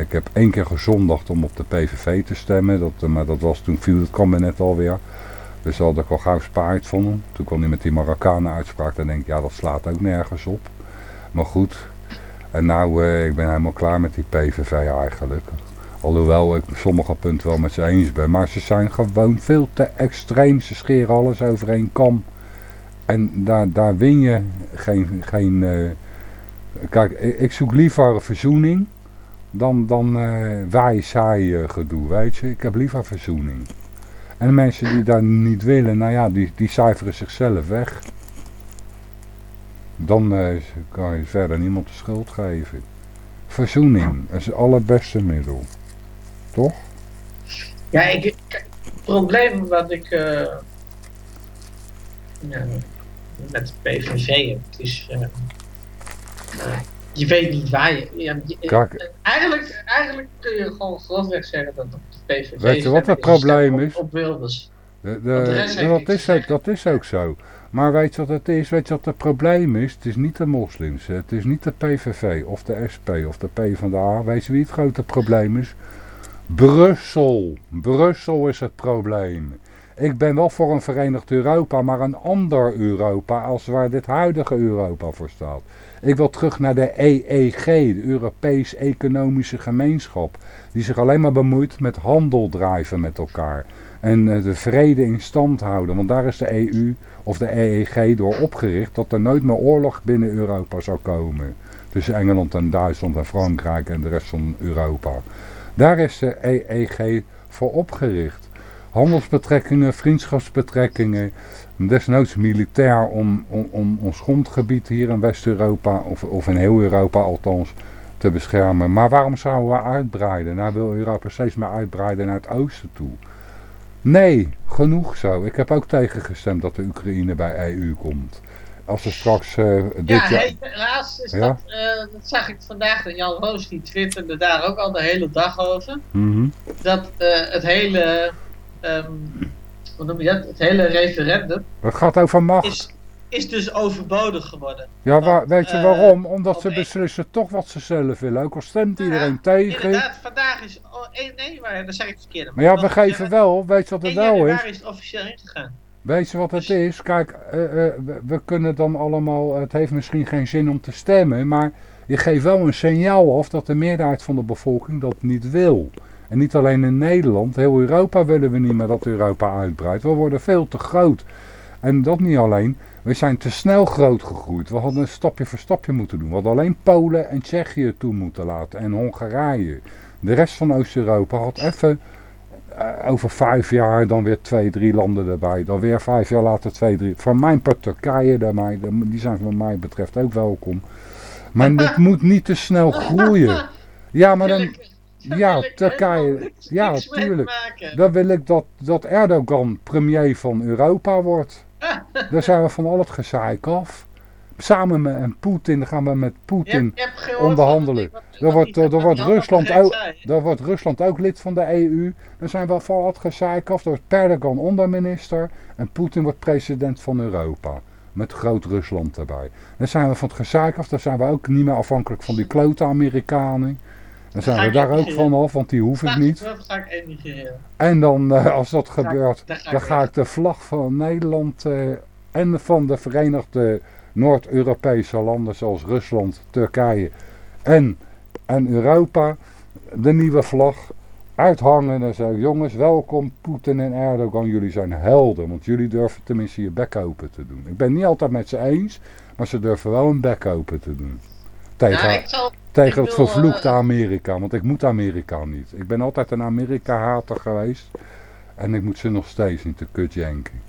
[SPEAKER 1] ik heb één keer gezondigd om op de PVV te stemmen. Dat, maar dat was toen viel het kabinet alweer. Dus dat had ik al gauw spaard van. Toen kwam hij met die Marokkanen uitspraak. Dan denk ik, ja dat slaat ook nergens op. Maar goed. En nou, eh, ik ben helemaal klaar met die PVV eigenlijk. Alhoewel ik sommige punten wel met ze eens ben. Maar ze zijn gewoon veel te extreem. Ze scheren alles over één kam. En daar, daar win je geen... geen eh, kijk, ik, zoek liever verzoening dan, dan eh wij saai gedoe, weet je. Ik heb liever verzoening. En mensen die dat niet willen, nou ja, die, die cijferen zichzelf weg. Dan eh, kan je verder niemand de schuld geven. Verzoening is het allerbeste middel. Toch?
[SPEAKER 2] ja, ik, het probleem wat ik eh, met de PVV heb, is... eh, je weet niet waar je... Eigenlijk, eigenlijk kun je gewoon grofweg zeggen dat de PVV...
[SPEAKER 1] Weet je wat het probleem is?
[SPEAKER 2] Op, op Wilders.
[SPEAKER 1] De,
[SPEAKER 2] de
[SPEAKER 1] dat, is ook, dat is ook zo. Maar weet je wat het is? Weet je wat het probleem is? Het is niet de moslims. hè. Het is niet de PVV of de SP of de PvdA. Weet je wie het grote probleem is? Brussel. Brussel is het probleem. Ik ben wel voor een verenigd Europa, maar een ander Europa als waar dit huidige Europa voor staat. Ik wil terug naar de EEG, de Europees Economische Gemeenschap. Die zich alleen maar bemoeit met handel drijven met elkaar. En eh, de vrede in stand houden. Want daar is de EU of de EEG door opgericht dat er nooit meer oorlog binnen Europa zou komen. Tussen Engeland en Duitsland en Frankrijk en de rest van Europa. Daar is de EEG voor opgericht. Handelsbetrekkingen, vriendschapsbetrekkingen, desnoods militair om, om, om ons grondgebied hier in West-Europa, of, of in heel Europa althans, te beschermen. Maar waarom zouden we uitbreiden? Nou wil Europa steeds meer uitbreiden naar het oosten toe. Nee, genoeg zo. Ik heb ook tegengestemd dat de Oekraïne bij EU komt. Als er straks uh, dit
[SPEAKER 2] ja, jaar... helaas is dat, uh, dat zag ik vandaag. Jan Roos die twitterde daar ook al de hele dag over.
[SPEAKER 1] Mm -hmm.
[SPEAKER 2] Dat uh, het hele, um, hoe noem je dat? Het hele referendum...
[SPEAKER 1] Het gaat over macht.
[SPEAKER 2] Is, is dus overbodig geworden.
[SPEAKER 1] Ja, waar, weet je waarom? Omdat ze beslissen toch wat ze zelf willen. Ook al stemt iedereen ja, tegen.
[SPEAKER 2] Inderdaad, vandaag is... Oh, nee, maar dan zeg ik het verkeerd.
[SPEAKER 1] Maar ja, we geven wel, weet je wat het wel is?
[SPEAKER 2] is het officieel ingegaan.
[SPEAKER 1] Weet je wat het is? Kijk, uh, uh, we, we, kunnen dan allemaal, het heeft misschien geen zin om te stemmen, maar je geeft wel een signaal af dat de meerderheid van de bevolking dat niet wil. En niet alleen in Nederland, heel Europa willen we niet meer dat Europa uitbreidt. We worden veel te groot. En dat niet alleen, we zijn te snel groot gegroeid. We hadden een stapje voor stapje moeten doen. We hadden alleen Polen en Tsjechië toe moeten laten en Hongarije. De rest van Oost-Europa had even uh, over vijf jaar dan weer twee, drie landen erbij. Dan weer vijf jaar later twee, drie. Van mijn part Turkije, daarbij, die zijn wat mij betreft ook welkom. Maar het moet niet te snel groeien. Ja, maar dan... Ja, Turkije. Ja, tuurlijk. Dan wil ik dat, dat Erdogan premier van Europa wordt. Daar zijn we van al het gezeik af. Samen met Poetin gaan we met Poetin onderhandelen. Dan wordt, dan, wordt Rusland ook, dan wordt Rusland ook lid van de EU. Dan zijn we van al het gezeik af. Dan wordt Erdogan onderminister. En Poetin wordt president van Europa. Met groot Rusland erbij. Dan zijn we van het gezeik af. Dan zijn we ook niet meer afhankelijk van die klote Amerikanen. Dan zijn we daar ook van af, want die hoef ik niet.
[SPEAKER 2] Dat ga ik emigreren.
[SPEAKER 1] En dan, uh, als dat gebeurt, dan ga ik de vlag van Nederland uh, en van de Verenigde Noord-Europese landen zoals Rusland, Turkije en, en Europa, de nieuwe vlag uithangen en zeggen, jongens, welkom Poetin en Erdogan, jullie zijn helden, want jullie durven tenminste je bek open te doen. Ik ben niet altijd met ze eens, maar ze durven wel een bek open te doen. Tegen,
[SPEAKER 2] ja, zal,
[SPEAKER 1] tegen het vervloekte uh, Amerika, want ik moet Amerika niet. Ik ben altijd een Amerika-hater geweest en ik moet ze nog steeds niet te kut janken.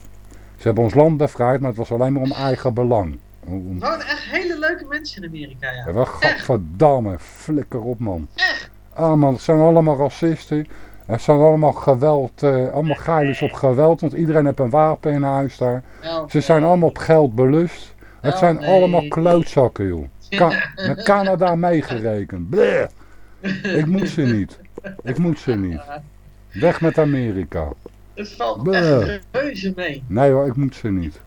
[SPEAKER 1] Ze hebben ons land bevrijd, maar het was alleen maar om eigen belang.
[SPEAKER 2] Om... Wonen echt hele leuke mensen in Amerika, ja.
[SPEAKER 1] ja wel gadverdamme, flikker op man.
[SPEAKER 2] Echt?
[SPEAKER 1] Ah man, het zijn allemaal racisten. Het zijn allemaal geweld, uh, allemaal geilers op geweld, want iedereen heeft een wapen in huis daar.
[SPEAKER 2] Wel,
[SPEAKER 1] Ze zijn allemaal op geld belust. Het zijn
[SPEAKER 2] nee.
[SPEAKER 1] allemaal klootzakken joh. Ka met Canada meegerekend. Bleh. Ik moet ze niet. Ik moet ze niet. Weg met Amerika.
[SPEAKER 2] Het valt
[SPEAKER 1] Bleh.
[SPEAKER 2] echt reuze mee.
[SPEAKER 1] Nee hoor, ik moet ze niet.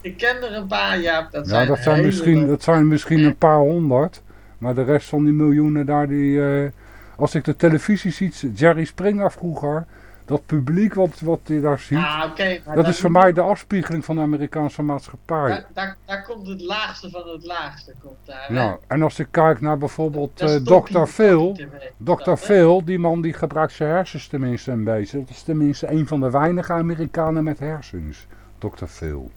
[SPEAKER 2] Ik ken er een paar, ja. Dat
[SPEAKER 1] Ja,
[SPEAKER 2] zijn,
[SPEAKER 1] dat zijn, misschien, dat zijn misschien een paar honderd. Maar de rest van die miljoenen daar, die... eh, als ik de televisie ziet, Jerry Springer vroeger... Dat publiek wat, wat je daar ziet...
[SPEAKER 2] Maar
[SPEAKER 1] dat is voor mij de afspiegeling van de Amerikaanse maatschappij.
[SPEAKER 2] Daar, daar, daar komt het laagste van het laagste. Komt daar?
[SPEAKER 1] Ja, en als ik kijk naar bijvoorbeeld
[SPEAKER 2] is
[SPEAKER 1] eh Dr. Phil... Dr. Phil, die man die gebruikt zijn hersens tenminste een beetje. Dat is tenminste een van de weinige Amerikanen met hersens. Dr. Phil.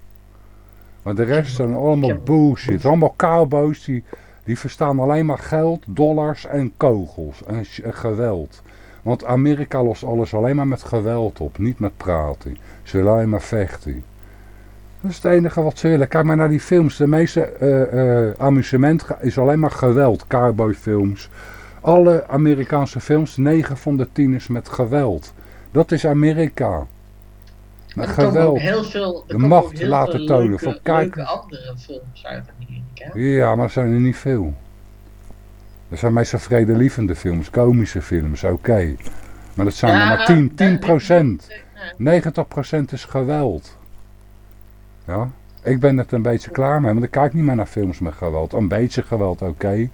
[SPEAKER 1] Maar de rest zijn allemaal bullshit. Allemaal cowboys die, die verstaan alleen maar geld, dollars en kogels. En geweld. Want Amerika lost alles alleen maar met geweld op. Niet met praten. Ze willen alleen maar vechten. Dat is het enige wat ze willen. Kijk maar naar die films. De meeste eh, eh, amusement is alleen maar geweld. Cowboyfilms. Alle Amerikaanse films, 9 van de 10 is met geweld. Dat is Amerika. Met geweld.
[SPEAKER 2] heel veel,
[SPEAKER 1] De macht laten
[SPEAKER 2] veel
[SPEAKER 1] tonen
[SPEAKER 2] leuke,
[SPEAKER 1] van kijk-
[SPEAKER 2] leuke andere films uit Amerika.
[SPEAKER 1] Ja, maar er zijn er niet veel. Er zijn meestal vredelievende films, komische films, oké. Maar dat zijn er maar 10, 10 procent. 90% is geweld. Ja, ik ben het een beetje klaar mee, want ik kijk niet meer naar films met geweld. Een beetje geweld, oké.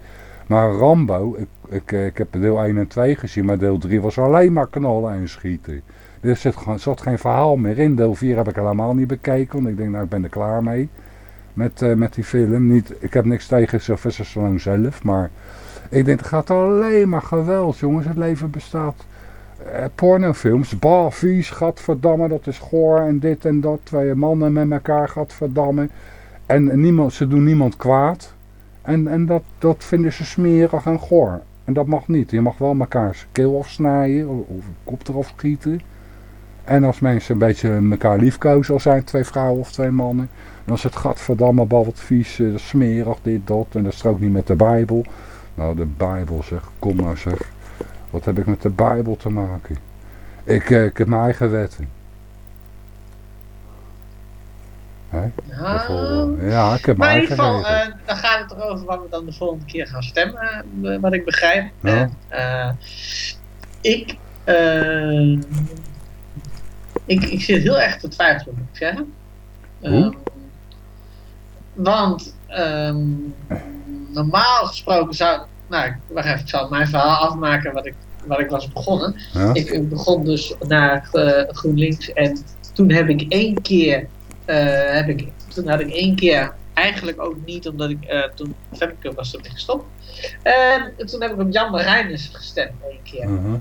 [SPEAKER 1] Maar Rambo, ik, ik, eh, ik heb deel 1 en 2 gezien, maar deel 3 was alleen maar knallen en schieten. Er zit, gewoon- zat geen verhaal meer in. Deel 4 heb ik helemaal niet bekeken. Want ik denk, nou ik ben er klaar mee. Met, eh, met die film. Niet, ik heb niks tegen Sylvester Stallone zelf. Maar ik denk, het gaat alleen maar geweld, jongens. Het leven bestaat. Eh, pornofilms, bah, vies, gadverdamme, dat is goor en dit en dat. Twee mannen met elkaar, gadverdamme. En niemand, ze doen niemand kwaad. En, en dat, dat vinden ze smerig en goor. En dat mag niet. Je mag wel mekaars keel afsnijden of, of kop eraf schieten. En als mensen een beetje elkaar liefkozen, al zijn twee vrouwen of twee mannen. Dan is het gadverdamme bal wat vies, eh, smerig, dit, dat. En dat strookt niet met de Bijbel. Nou, de Bijbel zeg, kom nou zeg. Wat heb ik met de Bijbel te maken? Ik, eh, ik heb mijn eigen wetten. Hè?
[SPEAKER 2] Ja,
[SPEAKER 1] ik heb
[SPEAKER 2] maar in ieder geval, eh, dan gaat het erover wat we dan de volgende keer gaan stemmen, eh, wat ik begrijp.
[SPEAKER 1] Ja.
[SPEAKER 2] Ik, ik, ik zit heel erg te twijfelen, moet ik zeggen.
[SPEAKER 1] Hoe?
[SPEAKER 2] Want ehm, normaal gesproken zou. Nou, wacht even, ik zal mijn verhaal afmaken wat ik, wat ik was begonnen.
[SPEAKER 1] Ja?
[SPEAKER 2] Ik begon dus naar eh, GroenLinks en toen heb ik één keer, eh, heb ik, toen had ik één keer, eigenlijk ook niet omdat ik, eh, toen Femke was ermee gestopt. En toen heb ik op Jan Marijnissen gestemd één keer.
[SPEAKER 1] Mhm.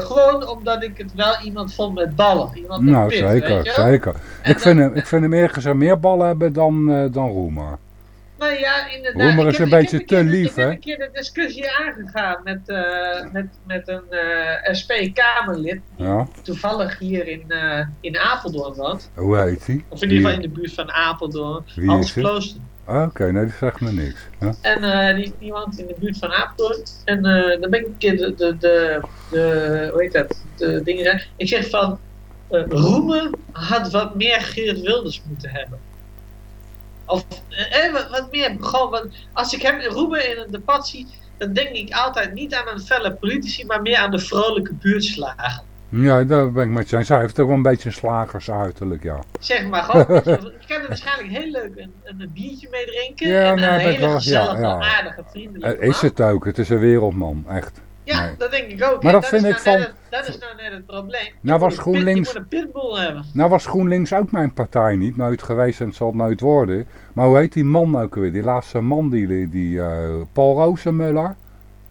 [SPEAKER 2] Gewoon omdat ik het wel iemand vond met ballen. Iemand met
[SPEAKER 1] Nou,
[SPEAKER 2] pit,
[SPEAKER 1] zeker, zeker.
[SPEAKER 2] En
[SPEAKER 1] Ik vind, hem, ik vind hem gezegd meer ballen hebben dan, dan Roemer.
[SPEAKER 2] Nou ja, inderdaad.
[SPEAKER 1] Roemer is
[SPEAKER 2] heb-
[SPEAKER 1] een beetje te lief,
[SPEAKER 2] Ik heb
[SPEAKER 1] hè?
[SPEAKER 2] een keer de discussie aangegaan met, eh, met, met een eh, SP-Kamerlid.
[SPEAKER 1] Ja?
[SPEAKER 2] toevallig hier in, eh, in Apeldoorn woont.
[SPEAKER 1] Hoe heet hij?
[SPEAKER 2] Of in ieder geval in de buurt van Apeldoorn.
[SPEAKER 1] Wie
[SPEAKER 2] Hans? Klooster.
[SPEAKER 1] Oké, nee, die zegt me niks.
[SPEAKER 2] En die, die woont in de buurt van Apeldoorn. En dan ben ik een keer de, de, de, de hoe heet dat, de dingen. Ik zeg van, Roemen had wat meer Geert Wilders moeten hebben. Of eh, eh, wat, wat meer, gewoon, als ik hem Roemen in een debat zie, dan denk ik altijd niet aan een felle politici, maar meer aan de vrolijke buurtslager.
[SPEAKER 1] ja, daar ben ik met eens. Hij heeft ook wel een beetje een slagersuiterlijk, ja.
[SPEAKER 2] Zeg maar, gewoon, ik kan er waarschijnlijk heel leuk een, een, biertje mee drinken.
[SPEAKER 1] Ja,
[SPEAKER 2] en
[SPEAKER 1] nee,
[SPEAKER 2] een hele
[SPEAKER 1] wel-
[SPEAKER 2] gezellige,
[SPEAKER 1] ja, ja.
[SPEAKER 2] aardige, vriendelijke
[SPEAKER 1] Eh, Is
[SPEAKER 2] man.
[SPEAKER 1] het ook. Het is een wereldman, echt.
[SPEAKER 2] Ja,
[SPEAKER 1] Nee.
[SPEAKER 2] dat denk ik ook.
[SPEAKER 1] Maar dat vind
[SPEAKER 2] is
[SPEAKER 1] ik
[SPEAKER 2] nou
[SPEAKER 1] van-
[SPEAKER 2] het- dat is nou net het probleem.
[SPEAKER 1] Nou was
[SPEAKER 2] pit-
[SPEAKER 1] GroenLinks-
[SPEAKER 2] een pitbull hebben.
[SPEAKER 1] Nou was GroenLinks ook mijn partij niet. Nooit geweest en het zal het nooit worden. Maar hoe heet die man ook weer? Die laatste man, die, die eh, Paul Rozenmuller.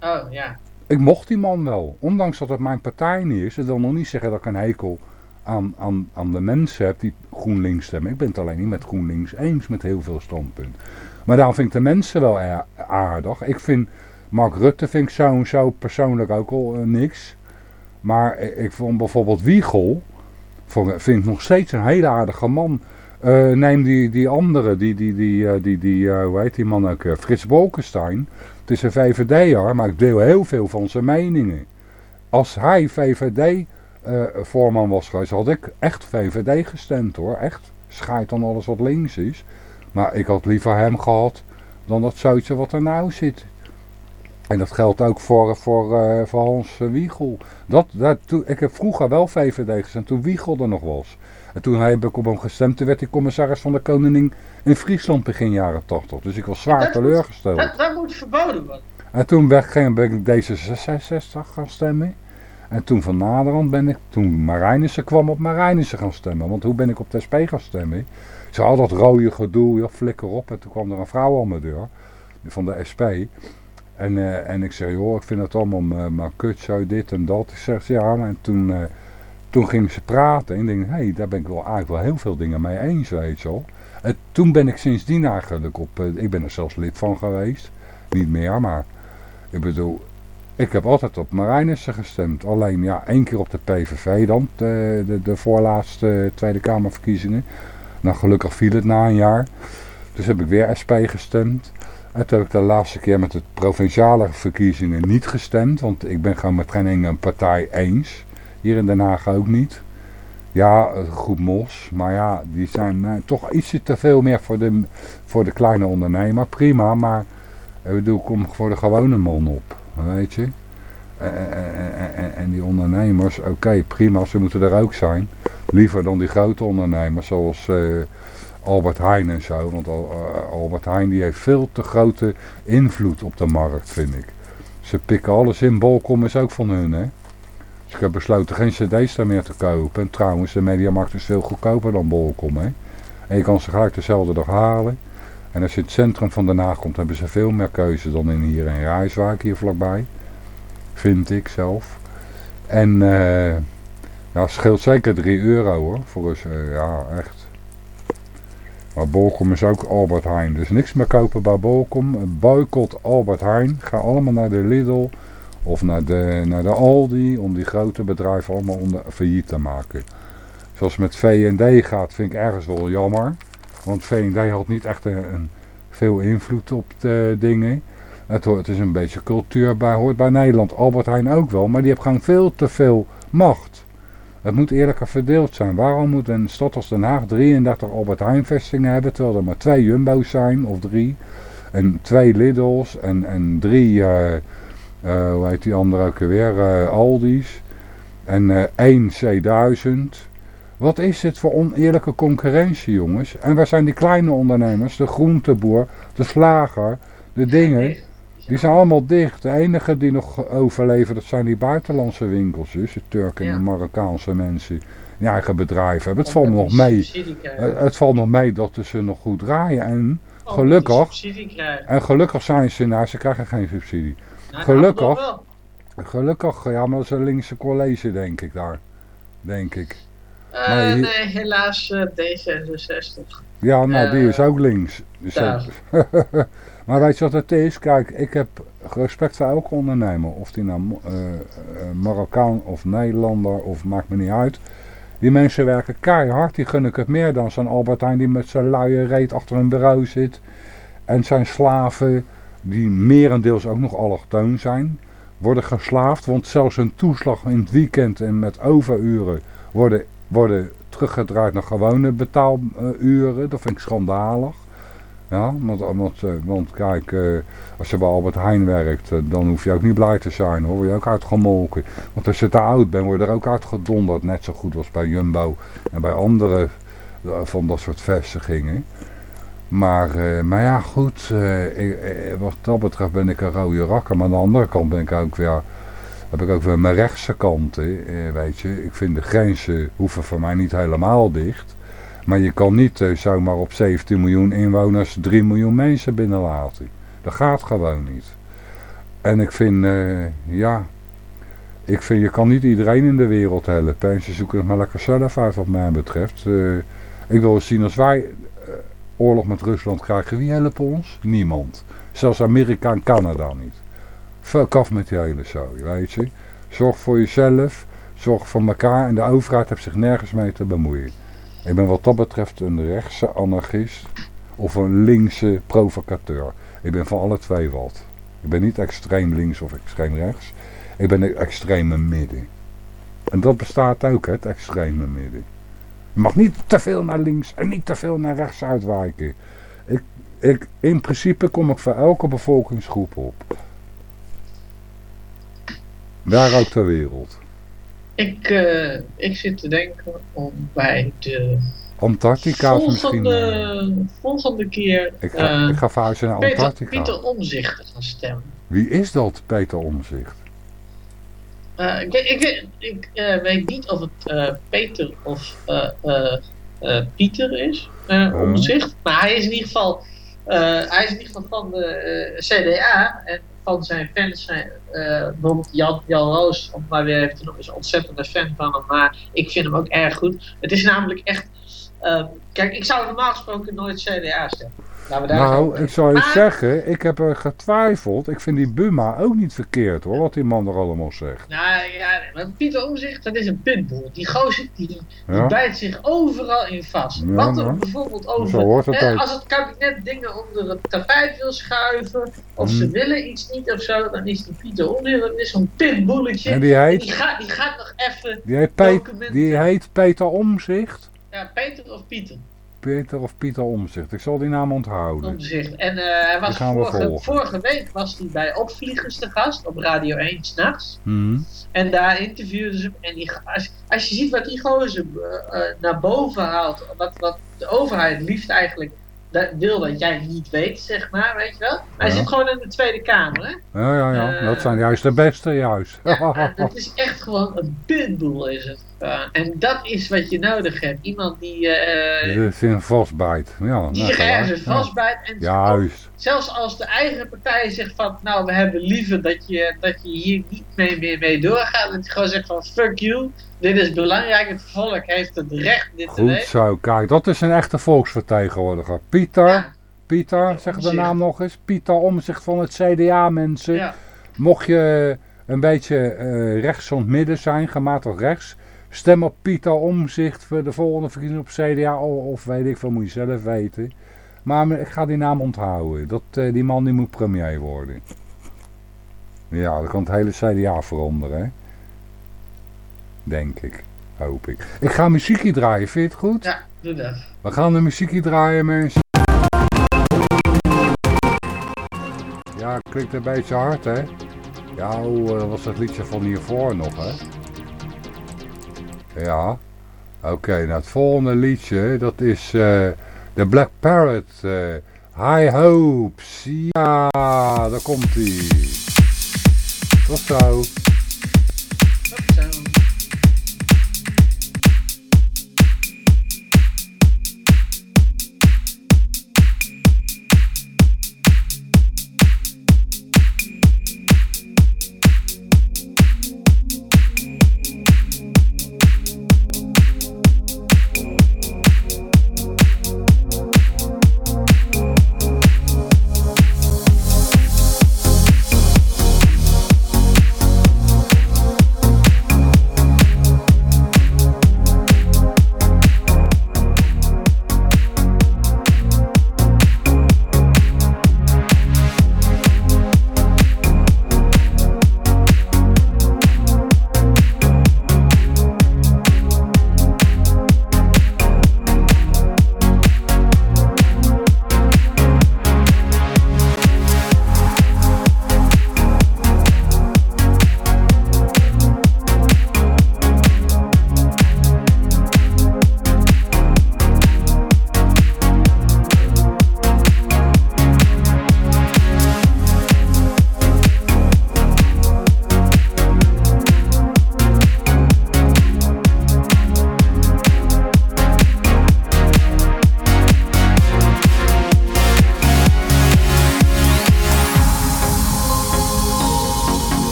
[SPEAKER 2] Oh, ja.
[SPEAKER 1] Ik mocht die man wel. Ondanks dat het mijn partij niet is. Dat wil nog niet zeggen dat ik een hekel aan, aan, aan de mensen heb die GroenLinks stemmen. Ik ben het alleen niet met GroenLinks eens met heel veel standpunten. Maar daarom vind ik de mensen wel a- aardig. Ik vind Mark Rutte vind ik zo, zo persoonlijk ook al eh, niks. Maar ik, vond bijvoorbeeld Wiegel, vind nog steeds een hele aardige man. Eh, neem die, die andere, die, die, die, eh, die, die hoe heet die man ook, Frits Bolkestein. Het is een VVD'er, maar ik deel heel veel van zijn meningen. Als hij VVD-voorman was geweest, had ik echt VVD gestemd hoor. Echt. Schijt dan alles wat links is. Maar ik had liever hem gehad dan dat zoutje wat er nou zit. En dat geldt ook voor, voor, eh, voor Hans Wiegel. Dat, dat, toen, ik heb vroeger wel VVD gestemd toen Wiegel er nog was. En toen heb ik op hem gestemd, toen werd hij commissaris van de Koningin in Friesland begin jaren 80. Dus ik was zwaar
[SPEAKER 2] Dat moet-
[SPEAKER 1] teleurgesteld.
[SPEAKER 2] Dat, dat moet verboden worden.
[SPEAKER 1] En toen ben ik, ging- ben ik D66 gaan stemmen. En toen van naderhand ben ik, toen Marijnissen kwam, op Marijnissen gaan stemmen. Want hoe ben ik op de SP gaan stemmen? Ze had dat rode gedoe, joh, flikker op. En toen kwam er een vrouw aan mijn deur, van de SP. En, eh, en ik zei, joh, ik vind het allemaal maar, maar kut zo, dit en dat. Ik zeg, ja, en toen, eh, toen ging ze praten. En ik denk, hé, hey, daar ben ik wel eigenlijk wel heel veel dingen mee eens, weet je wel. En toen ben ik sindsdien eigenlijk op, eh, ik ben er zelfs lid van geweest. Niet meer, maar ik bedoel, ik heb altijd op Marijnissen gestemd. Alleen ja, één keer op de PVV dan, de, de, de voorlaatste Tweede Kamerverkiezingen. Nou, gelukkig viel het na een jaar. Dus heb ik weer SP gestemd. En heb ik de laatste keer met de provinciale verkiezingen niet gestemd. Want ik ben gewoon met geen enkele partij eens. Hier in Den Haag ook niet. Ja, groep mos. Maar ja, die zijn eh, toch ietsje te veel meer voor de, voor de kleine ondernemer. Prima, maar ik bedoel, kom voor de gewone man op. Weet je. En, en, die ondernemers, oké, prima, ze moeten er ook zijn. Liever dan die grote ondernemers zoals eh, Albert Heijn en zo. Want eh, Albert Heijn die heeft veel te grote invloed op de markt, vind ik. Ze pikken alles in, Bolkom is ook van hun, hè. Dus ik heb besloten geen cd's daar meer te kopen. En trouwens, de Mediamarkt is veel goedkoper dan Bolkom. Hè? En je kan ze gelijk dezelfde dag halen. En als je het centrum van Den Haag komt, hebben ze veel meer keuze dan in hier in Rijswijk, hier vlakbij. Vind ik zelf. En eh ja, scheelt zeker 3 euro hoor. Voor eh, ja, echt. Maar Bolkom is ook Albert Heijn. Dus niks meer kopen bij Bolkom. Boycott Albert Heijn. Ga allemaal naar de Lidl of naar de, naar de Aldi. Om die grote bedrijven allemaal onder, failliet te maken. Zoals met V&D gaat vind ik ergens wel jammer. Want V&D had niet echt een, veel invloed op de dingen. Het, hoort- is een beetje cultuur bij, hoort bij Nederland. Albert Heijn ook wel. Maar die heeft gewoon veel te veel macht. Het moet eerlijker verdeeld zijn. Waarom moet een stad als Den Haag 33 Albert vestigingen hebben, terwijl er maar twee Jumbo's zijn, of drie. En twee Lidl's en, en drie, eh, eh, hoe heet die andere ook weer, eh, Aldi's. En één C1000. Wat is dit voor oneerlijke concurrentie, jongens? En waar zijn die kleine ondernemers, de groenteboer, de slager, de dingen? Die zijn allemaal dicht. De enige die nog overleven, dat zijn die buitenlandse winkels. Dus de Turken en de Marokkaanse mensen die eigen bedrijven hebben. Het valt nog mee. Eh. Het valt nog mee dat ze nog goed draaien. En,
[SPEAKER 2] Oh,
[SPEAKER 1] gelukkig. en gelukkig zijn ze, nou ze krijgen geen subsidie.
[SPEAKER 2] Nou,
[SPEAKER 1] gelukkig. Gelukkig, ja maar dat is een linkse college denk ik daar. Denk ik.
[SPEAKER 2] Eh, Nee, helaas eh, D66.
[SPEAKER 1] Ja, nou die is ook links. Dus maar weet je wat het is? Kijk, ik heb respect voor elke ondernemer. Of die nou eh, eh, Marokkaan of Nederlander of maakt me niet uit. Die mensen werken keihard. Die gun ik het meer dan zo'n Albert Heijn die met zijn luie reet achter een bureau zit. En zijn slaven, die merendeels ook nog allochtoon zijn, worden geslaafd. Want zelfs een toeslag in het weekend en met overuren worden, worden teruggedraaid naar gewone betaaluren. Dat vind ik schandalig. Ja, want, want, eh, want kijk, eh, als je bij Albert Heijn werkt, eh, dan hoef je ook niet blij te zijn hoor. Word je ook uitgemolken. Want als je te oud bent, word je er ook uitgedonderd. Net zo goed als bij Jumbo en bij andere van dat soort vestigingen. Maar, maar ja, goed, wat dat betreft ben ik een rode rakker. Maar aan de andere kant ben ik ook weer, heb ik ook weer mijn rechtse kant. weet je, ik vind de grenzen hoeven voor mij niet helemaal dicht. Maar je kan niet eh, zomaar op 17 miljoen inwoners 3 miljoen mensen binnenlaten. Dat gaat gewoon niet. En ik vind, eh, ja, ik vind je kan niet iedereen in de wereld helpen. En ze zoeken het maar lekker zelf uit wat mij betreft. Eh, ik wil eens zien als wij oorlog met Rusland krijgen, wie helpt ons? Niemand. Zelfs Amerika en Canada niet. Fuck af met die hele zooi, weet je. Zorg voor jezelf, zorg voor elkaar en de overheid heeft zich nergens mee te bemoeien. Ik ben wat dat betreft een rechtse anarchist of een linkse provocateur. Ik ben van alle twee wat. Ik ben niet extreem links of extreem rechts. Ik ben extreme midden. En dat bestaat ook, het extreme midden. Je mag niet te veel naar links en niet te veel naar rechts uitwijken. Ik, ik, in principe kom ik voor elke bevolkingsgroep op. Waar ook ter wereld.
[SPEAKER 2] Ik, eh, ik zit te denken om bij de
[SPEAKER 1] Antarctica is misschien... eh,
[SPEAKER 2] volgende, volgende keer
[SPEAKER 1] ik, ga,
[SPEAKER 2] eh,
[SPEAKER 1] ik ga verhuizen naar
[SPEAKER 2] Peter,
[SPEAKER 1] Antarctica.
[SPEAKER 2] Pieter Omzicht te gaan stemmen.
[SPEAKER 1] Wie is dat, Peter Omzicht?
[SPEAKER 2] Eh, ik weet, ik ik, weet niet of het Peter of Pieter is,
[SPEAKER 1] Oh.
[SPEAKER 2] Omzicht. Maar hij is in ieder geval, hij is in ieder geval van de CDA. En van zijn fans zijn Jan, Jan Roos, om maar weer even te noemen, is een ontzettende fan van hem. Maar ik vind hem ook erg goed. Het is namelijk echt. eh, kijk, ik zou normaal gesproken nooit CDA stemmen.
[SPEAKER 1] Nou, ik zou je
[SPEAKER 2] Maar-
[SPEAKER 1] zeggen, ik heb er getwijfeld. Ik vind die Buma ook niet verkeerd hoor, wat die man er allemaal zegt.
[SPEAKER 2] Nou ja, maar Pieter Omzicht, dat is een pitbull. Die gozer, die, die
[SPEAKER 1] Ja?
[SPEAKER 2] bijt zich overal in vast.
[SPEAKER 1] Ja,
[SPEAKER 2] Wat er bijvoorbeeld over...
[SPEAKER 1] het
[SPEAKER 2] eh, als het kabinet dingen onder het tapijt wil schuiven... of ze
[SPEAKER 1] Hmm.
[SPEAKER 2] willen iets niet of zo... dan is die Pieter Omzicht, dat is zo'n pitbulletje.
[SPEAKER 1] En die
[SPEAKER 2] En
[SPEAKER 1] heet,
[SPEAKER 2] die, gaat, die gaat nog even...
[SPEAKER 1] die heet, Pe- die heet Peter Omzicht.
[SPEAKER 2] Ja, Peter of Pieter
[SPEAKER 1] Peter of Pieter Omzicht. Ik zal die naam onthouden.
[SPEAKER 2] Omzicht. En eh, hij was
[SPEAKER 1] we
[SPEAKER 2] vorige, vorige week was hij bij Opvliegers te gast... op Radio 1 s'nachts.
[SPEAKER 1] Hm.
[SPEAKER 2] En daar interviewden ze hem. En die, als, als je ziet wat die gozer eh, eh, naar boven haalt. Wat, wat de overheid liefst eigenlijk dat wil dat jij niet weet, zeg maar, weet je wel. Hij
[SPEAKER 1] Ja.
[SPEAKER 2] zit gewoon in de Tweede Kamer, hè.
[SPEAKER 1] Ja, ja, ja. Dat zijn juist de beste, juist.
[SPEAKER 2] Ja, het is echt gewoon een pitbull, is het. En dat is wat je nodig hebt. Iemand die, eh
[SPEAKER 1] Dit is een vastbijt. Ja,
[SPEAKER 2] die
[SPEAKER 1] nou,
[SPEAKER 2] zich
[SPEAKER 1] gelijk.
[SPEAKER 2] ergens vastbijt. En
[SPEAKER 1] Juist.
[SPEAKER 2] zelfs als de eigen partij zegt van, nou, we hebben liever dat je, dat je hier niet mee, mee, mee doorgaat. Dat je gewoon zegt van, fuck you, dit is belangrijk, het volk heeft het recht dit te
[SPEAKER 1] Goed
[SPEAKER 2] weten.
[SPEAKER 1] zo, kijk, dat is een echte volksvertegenwoordiger. Pieter,
[SPEAKER 2] Ja,
[SPEAKER 1] Pieter, zeg de naam nog eens. Pieter Omzicht van het CDA, mensen.
[SPEAKER 2] ja,
[SPEAKER 1] Mocht je een beetje eh rechts van het midden zijn, gematigd rechts, stem op Pieter Omzicht voor de volgende verkiezing op CDA of, weet ik veel, moet je zelf weten. Maar ik ga die naam onthouden. Dat, eh, die man die moet premier worden. Ja, dan kan het hele CDA veranderen, hè? Denk ik. Hoop ik. Ik ga muziekje draaien, vind je het goed?
[SPEAKER 2] ja, doe dat.
[SPEAKER 1] We gaan een muziekje draaien, mensen. Ja, klinkt een beetje hard, hè? Ja, hoe eh, was dat liedje van hiervoor nog, hè? Ja. Oké, nou het volgende liedje, dat is eh The Black Parrot. eh, High Hopes. Ja, daar komt ie. Tot zo.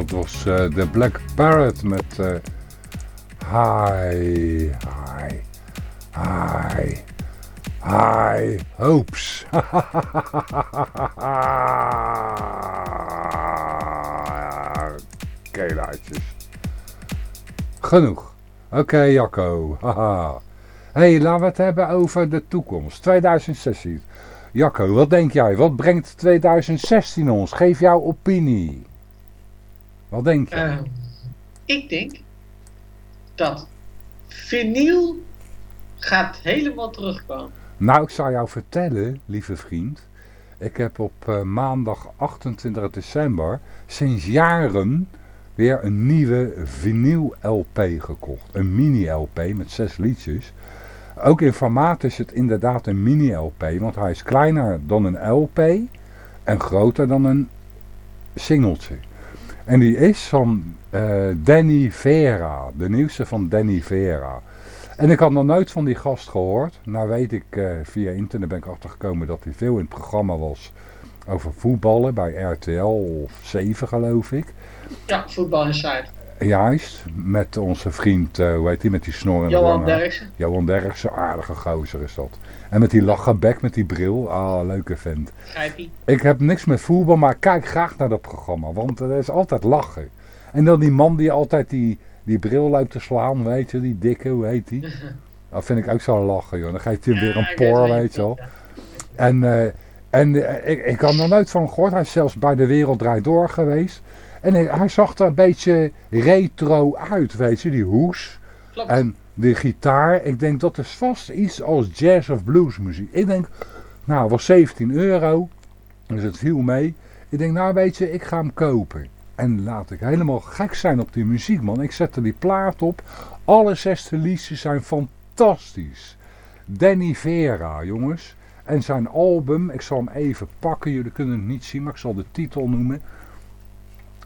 [SPEAKER 1] Dat was de Black Parrot met uh, Hi, Hi, Hi, Hi Hopes. Keelaartjes. Genoeg. Oké, Jacco. Hé, hey, laten we het hebben over de toekomst. 2016. Jacco, wat denk jij? Wat brengt 2016 ons? Geef jouw opinie. Wat denk je? Uh,
[SPEAKER 2] ik denk dat vinyl gaat helemaal terugkomen.
[SPEAKER 1] Nou, ik zal jou vertellen, lieve vriend. Ik heb op uh, maandag 28 december sinds jaren weer een nieuwe vinyl LP gekocht. Een mini LP met zes liedjes. Ook in formaat is het inderdaad een mini LP, want hij is kleiner dan een LP en groter dan een singeltje. En die is van uh, Danny Vera, de nieuwste van Danny Vera. En ik had nog nooit van die gast gehoord. Nou weet ik, uh, via internet ben ik achtergekomen dat hij veel in het programma was over voetballen bij RTL of 7 geloof ik.
[SPEAKER 2] Ja, voetbal.
[SPEAKER 1] Juist, met onze vriend, uh, hoe heet die, met die snor en
[SPEAKER 2] Johan Derksen.
[SPEAKER 1] Johan Derksen, aardige gozer is dat. En met die lachenbek, met die bril, ah, leuke vent. Ik heb niks met voetbal, maar kijk graag naar dat programma, want er is altijd lachen. En dan die man die altijd die, die bril loopt te slaan, weet je, die dikke, hoe heet die? dat vind ik ook zo lachen, joh. Dan geeft hij ja, weer een por, weet je wel. En, uh, en uh, ik, ik had nog nooit van gehoord, hij is zelfs bij De Wereld Draait Door geweest. En hij zag er een beetje retro uit, weet je, die hoes.
[SPEAKER 2] Klopt.
[SPEAKER 1] En de gitaar, ik denk dat is vast iets als jazz of blues muziek. Ik denk, nou, was 17 euro, dus het viel mee. Ik denk, nou weet je, ik ga hem kopen. En laat ik helemaal gek zijn op die muziek, man. Ik zette die plaat op. Alle zes liedjes zijn fantastisch. Danny Vera, jongens. En zijn album, ik zal hem even pakken. Jullie kunnen het niet zien, maar ik zal de titel noemen.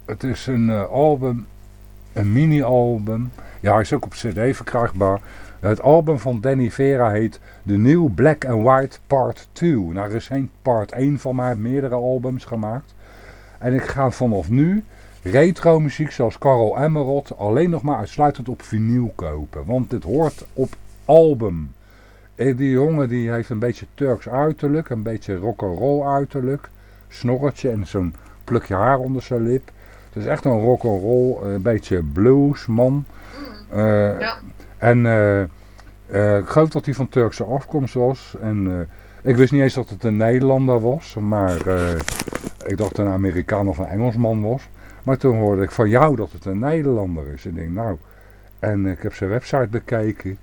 [SPEAKER 1] Het is een uh, album, een mini-album. Ja, hij is ook op cd verkrijgbaar. Het album van Danny Vera heet The New Black and White Part 2. Nou, er is geen part 1 van mij, meerdere albums gemaakt. En ik ga vanaf nu retro muziek zoals Carol Emerald alleen nog maar uitsluitend op vinyl kopen. Want dit hoort op album. En die jongen die heeft een beetje Turks uiterlijk, een beetje rock'n'roll uiterlijk. Snorretje en zo'n plukje haar onder zijn lip. Het is echt een rock'n'roll, een beetje blues man.
[SPEAKER 2] Uh, ja.
[SPEAKER 1] En uh, ik geloof dat hij van Turkse afkomst was. En ik wist niet eens dat het een Nederlander was. Maar ik dacht een Amerikaan of een Engelsman was. Maar toen hoorde ik van jou dat het een Nederlander is. En ik denk nou... En ik heb zijn website bekeken.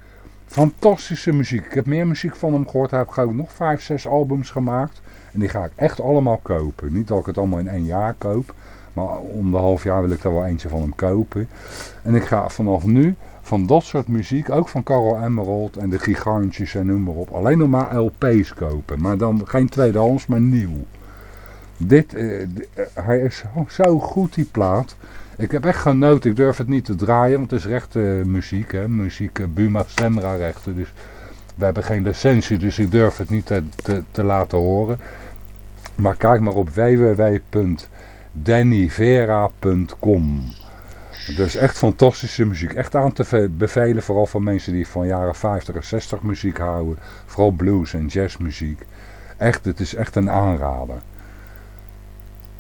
[SPEAKER 1] Fantastische muziek. Ik heb meer muziek van hem gehoord. Hij heeft ook nog vijf, zes albums gemaakt. En die ga ik echt allemaal kopen. Niet dat ik het allemaal in één jaar koop. Maar om de half jaar wil ik er wel eentje van hem kopen. En ik ga vanaf nu van dat soort muziek, ook van Carol Emerald en de Gigantjes en noem maar op, alleen nog maar LP's kopen. Maar dan geen tweedehands, maar nieuw. Dit, eh, hij is zo goed die plaat. Ik heb echt genoten, ik durf het niet te draaien, want het is rechte muziek, hè? muziek uh, Buma Stemra rechten. Dus we hebben geen licentie, dus ik durf het niet te, te, te laten horen. Maar kijk maar op www dannyvera.com. Dus echt fantastische muziek. Echt aan te bevelen, vooral voor mensen die van jaren 50 en 60 muziek houden. Vooral blues en jazzmuziek. Echt, het is echt een aanrader.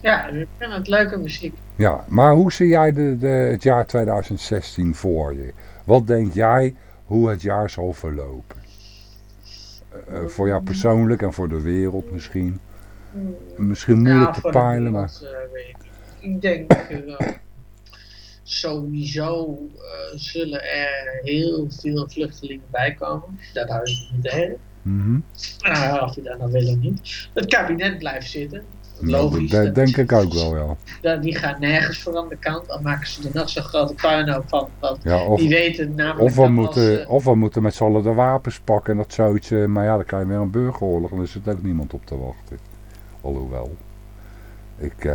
[SPEAKER 2] Ja, ik vind het leuke muziek.
[SPEAKER 1] Ja, maar hoe zie jij de, de, het jaar 2016 voor je? Wat denk jij hoe het jaar zal verlopen? Uh, voor jou persoonlijk en voor de wereld misschien? Misschien moeilijk te peilen, maar...
[SPEAKER 2] Uh, ik denk uh, sowieso uh, zullen er heel veel vluchtelingen bij komen. Dat hou je niet tegen.
[SPEAKER 1] Mm -hmm.
[SPEAKER 2] of je dat nou wil of niet. Het kabinet blijft zitten.
[SPEAKER 1] Nou, Logisch. dat, dat denk ik ook wel,
[SPEAKER 2] ja. die gaat nergens voor aan de kant. Dan maken ze er nog zo'n grote puinhoop van. Want
[SPEAKER 1] ja, of,
[SPEAKER 2] die weten namelijk
[SPEAKER 1] of we, moeten, als, of we moeten met z'n allen de wapens pakken en dat zoutje. Maar ja, dan krijg je weer een burgeroorlog en er zit ook niemand op te wachten. Alhoewel. Ik, uh,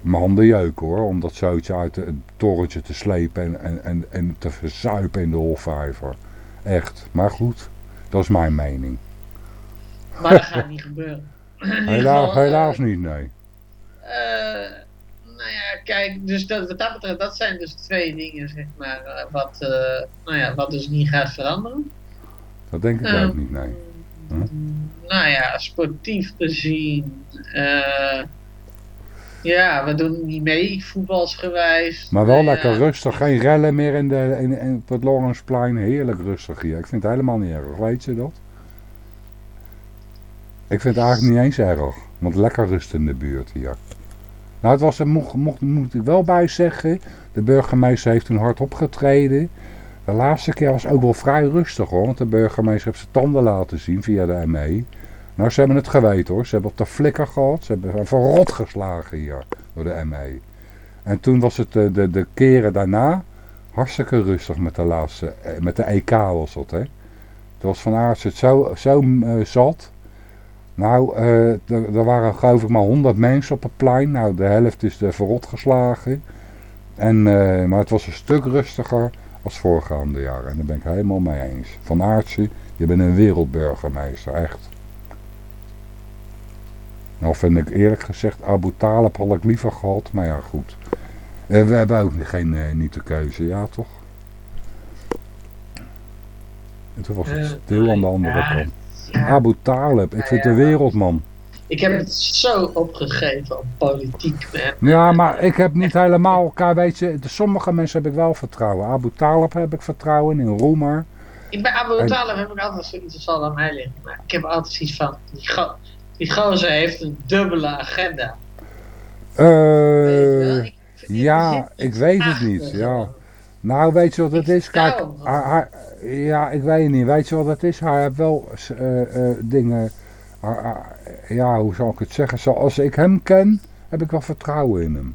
[SPEAKER 1] mijn handen jeuken hoor, om dat zoutje uit het torentje te slepen en, en, en, en te verzuipen in de holvijver. Echt, maar goed, dat is mijn mening.
[SPEAKER 2] Maar dat gaat niet gebeuren.
[SPEAKER 1] Helaas, geval, helaas niet, nee.
[SPEAKER 2] Uh, nou ja, kijk, dus dat, wat dat betreft, dat zijn dus twee dingen, zeg maar, eh, wat, eh, nou ja, wat dus niet gaat veranderen.
[SPEAKER 1] Dat denk ik
[SPEAKER 2] Ehm,
[SPEAKER 1] ook niet, nee. Hm?
[SPEAKER 2] Nou ja, sportief gezien, eh, ja, we doen niet mee, voetbalsgewijs.
[SPEAKER 1] Maar wel
[SPEAKER 2] Nou ja,
[SPEAKER 1] lekker rustig, geen rellen meer in de, in, in, op het Lawrenceplein. Heerlijk rustig hier. Ik vind het helemaal niet erg, weet je dat? Ik vind het eigenlijk niet eens erg, want lekker rust in de buurt hier. Nou, het was, er mocht, mocht, moet ik wel bij zeggen, de burgemeester heeft toen hard opgetreden. De laatste keer was ook wel vrij rustig hoor, want de burgemeester heeft zijn tanden laten zien via de ME. Nou, ze hebben het geweten hoor, ze hebben op de flikker gehad, ze hebben verrot geslagen hier door de ME. En toen was het de, de, de keren daarna hartstikke rustig met de laatste, eh, met de EK was dat hè. Toen was Van Aerts het zo, zo eh, zat. Nou, eh, er, waren geloof ik maar 100 mensen op het plein. Nou, de helft is er verrot geslagen. En, eh, maar het was een stuk rustiger als voorgaande jaren. En daar ben ik helemaal mee eens. Van Aertsen, je bent een wereldburgemeester, echt. Nou vind ik eerlijk gezegd, Abu Talib had ik liever gehad, maar ja goed. Eh, we hebben ook geen, eh, niet de keuze, ja toch? En toen was het
[SPEAKER 2] Eh,
[SPEAKER 1] stil aan de andere kant. Abu Talib, ik vind de wereldman.
[SPEAKER 2] Ik heb het zo opgegeven op politiek, man.
[SPEAKER 1] Ja, maar ik heb niet helemaal elkaar, weet je, de sommige mensen heb ik wel vertrouwen. Abu Talib heb ik vertrouwen in, Roemer.
[SPEAKER 2] Ik bij Abu
[SPEAKER 1] En-
[SPEAKER 2] Talib heb ik altijd zoiets, dat zal aan mij liggen. Maar ik heb altijd zoiets van, die, go die gozer heeft een dubbele agenda.
[SPEAKER 1] Eh,
[SPEAKER 2] Ik- er
[SPEAKER 1] ja, ik weet het
[SPEAKER 2] achter
[SPEAKER 1] niet, ja. nou weet je wat het is? Kijk, hij- hij- ja, ik weet niet, weet je wat het is? Hij heeft wel eh, eh, dingen, ja, hoe zal ik het zeggen? Zoals ik hem ken, heb ik wel vertrouwen in hem.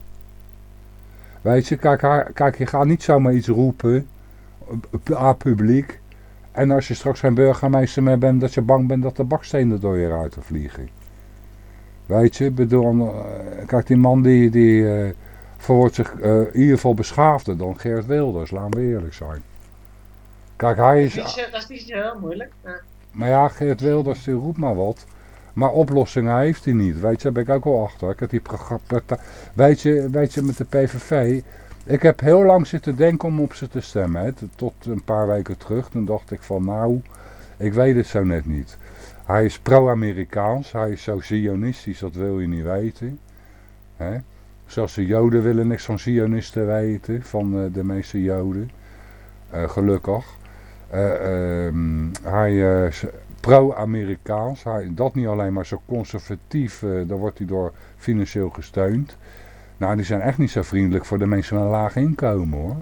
[SPEAKER 1] Weet je, kijk, kijk je gaat niet zomaar iets roepen, aan publiek. En als je straks geen burgemeester meer bent, dat je bang bent dat de bakstenen door je ruiten vliegen. Weet je, bedoel, eh, kijk die man die, die eh, verwoordt zich eh, in ieder geval beschaafder dan Geert Wilders, laten we eerlijk zijn. Kijk, hij
[SPEAKER 2] Dat is,
[SPEAKER 1] is,
[SPEAKER 2] niet zo- dat is niet zo heel moeilijk. maar-
[SPEAKER 1] maar ja, Geert Wilders die roept maar wat. Maar oplossingen heeft hij niet. Weet je, daar ben ik ook wel achter. Ik heb die weet, je, weet je, met de PVV. Ik heb heel lang zitten denken om op ze te stemmen. Hè. Tot een paar weken terug. Toen dacht ik van nou, ik weet het zo net niet. Hij is pro-Amerikaans. Hij is zo zionistisch, dat wil je niet weten. Hè. Zelfs de joden willen niks van zionisten weten. Van eh, de meeste joden. Eh, gelukkig. Eh, ehm, hij pro-Amerikaans. Dat niet alleen maar zo conservatief. eh daar wordt hij door financieel gesteund. Nou, die zijn echt niet zo vriendelijk voor de mensen met een laag inkomen hoor.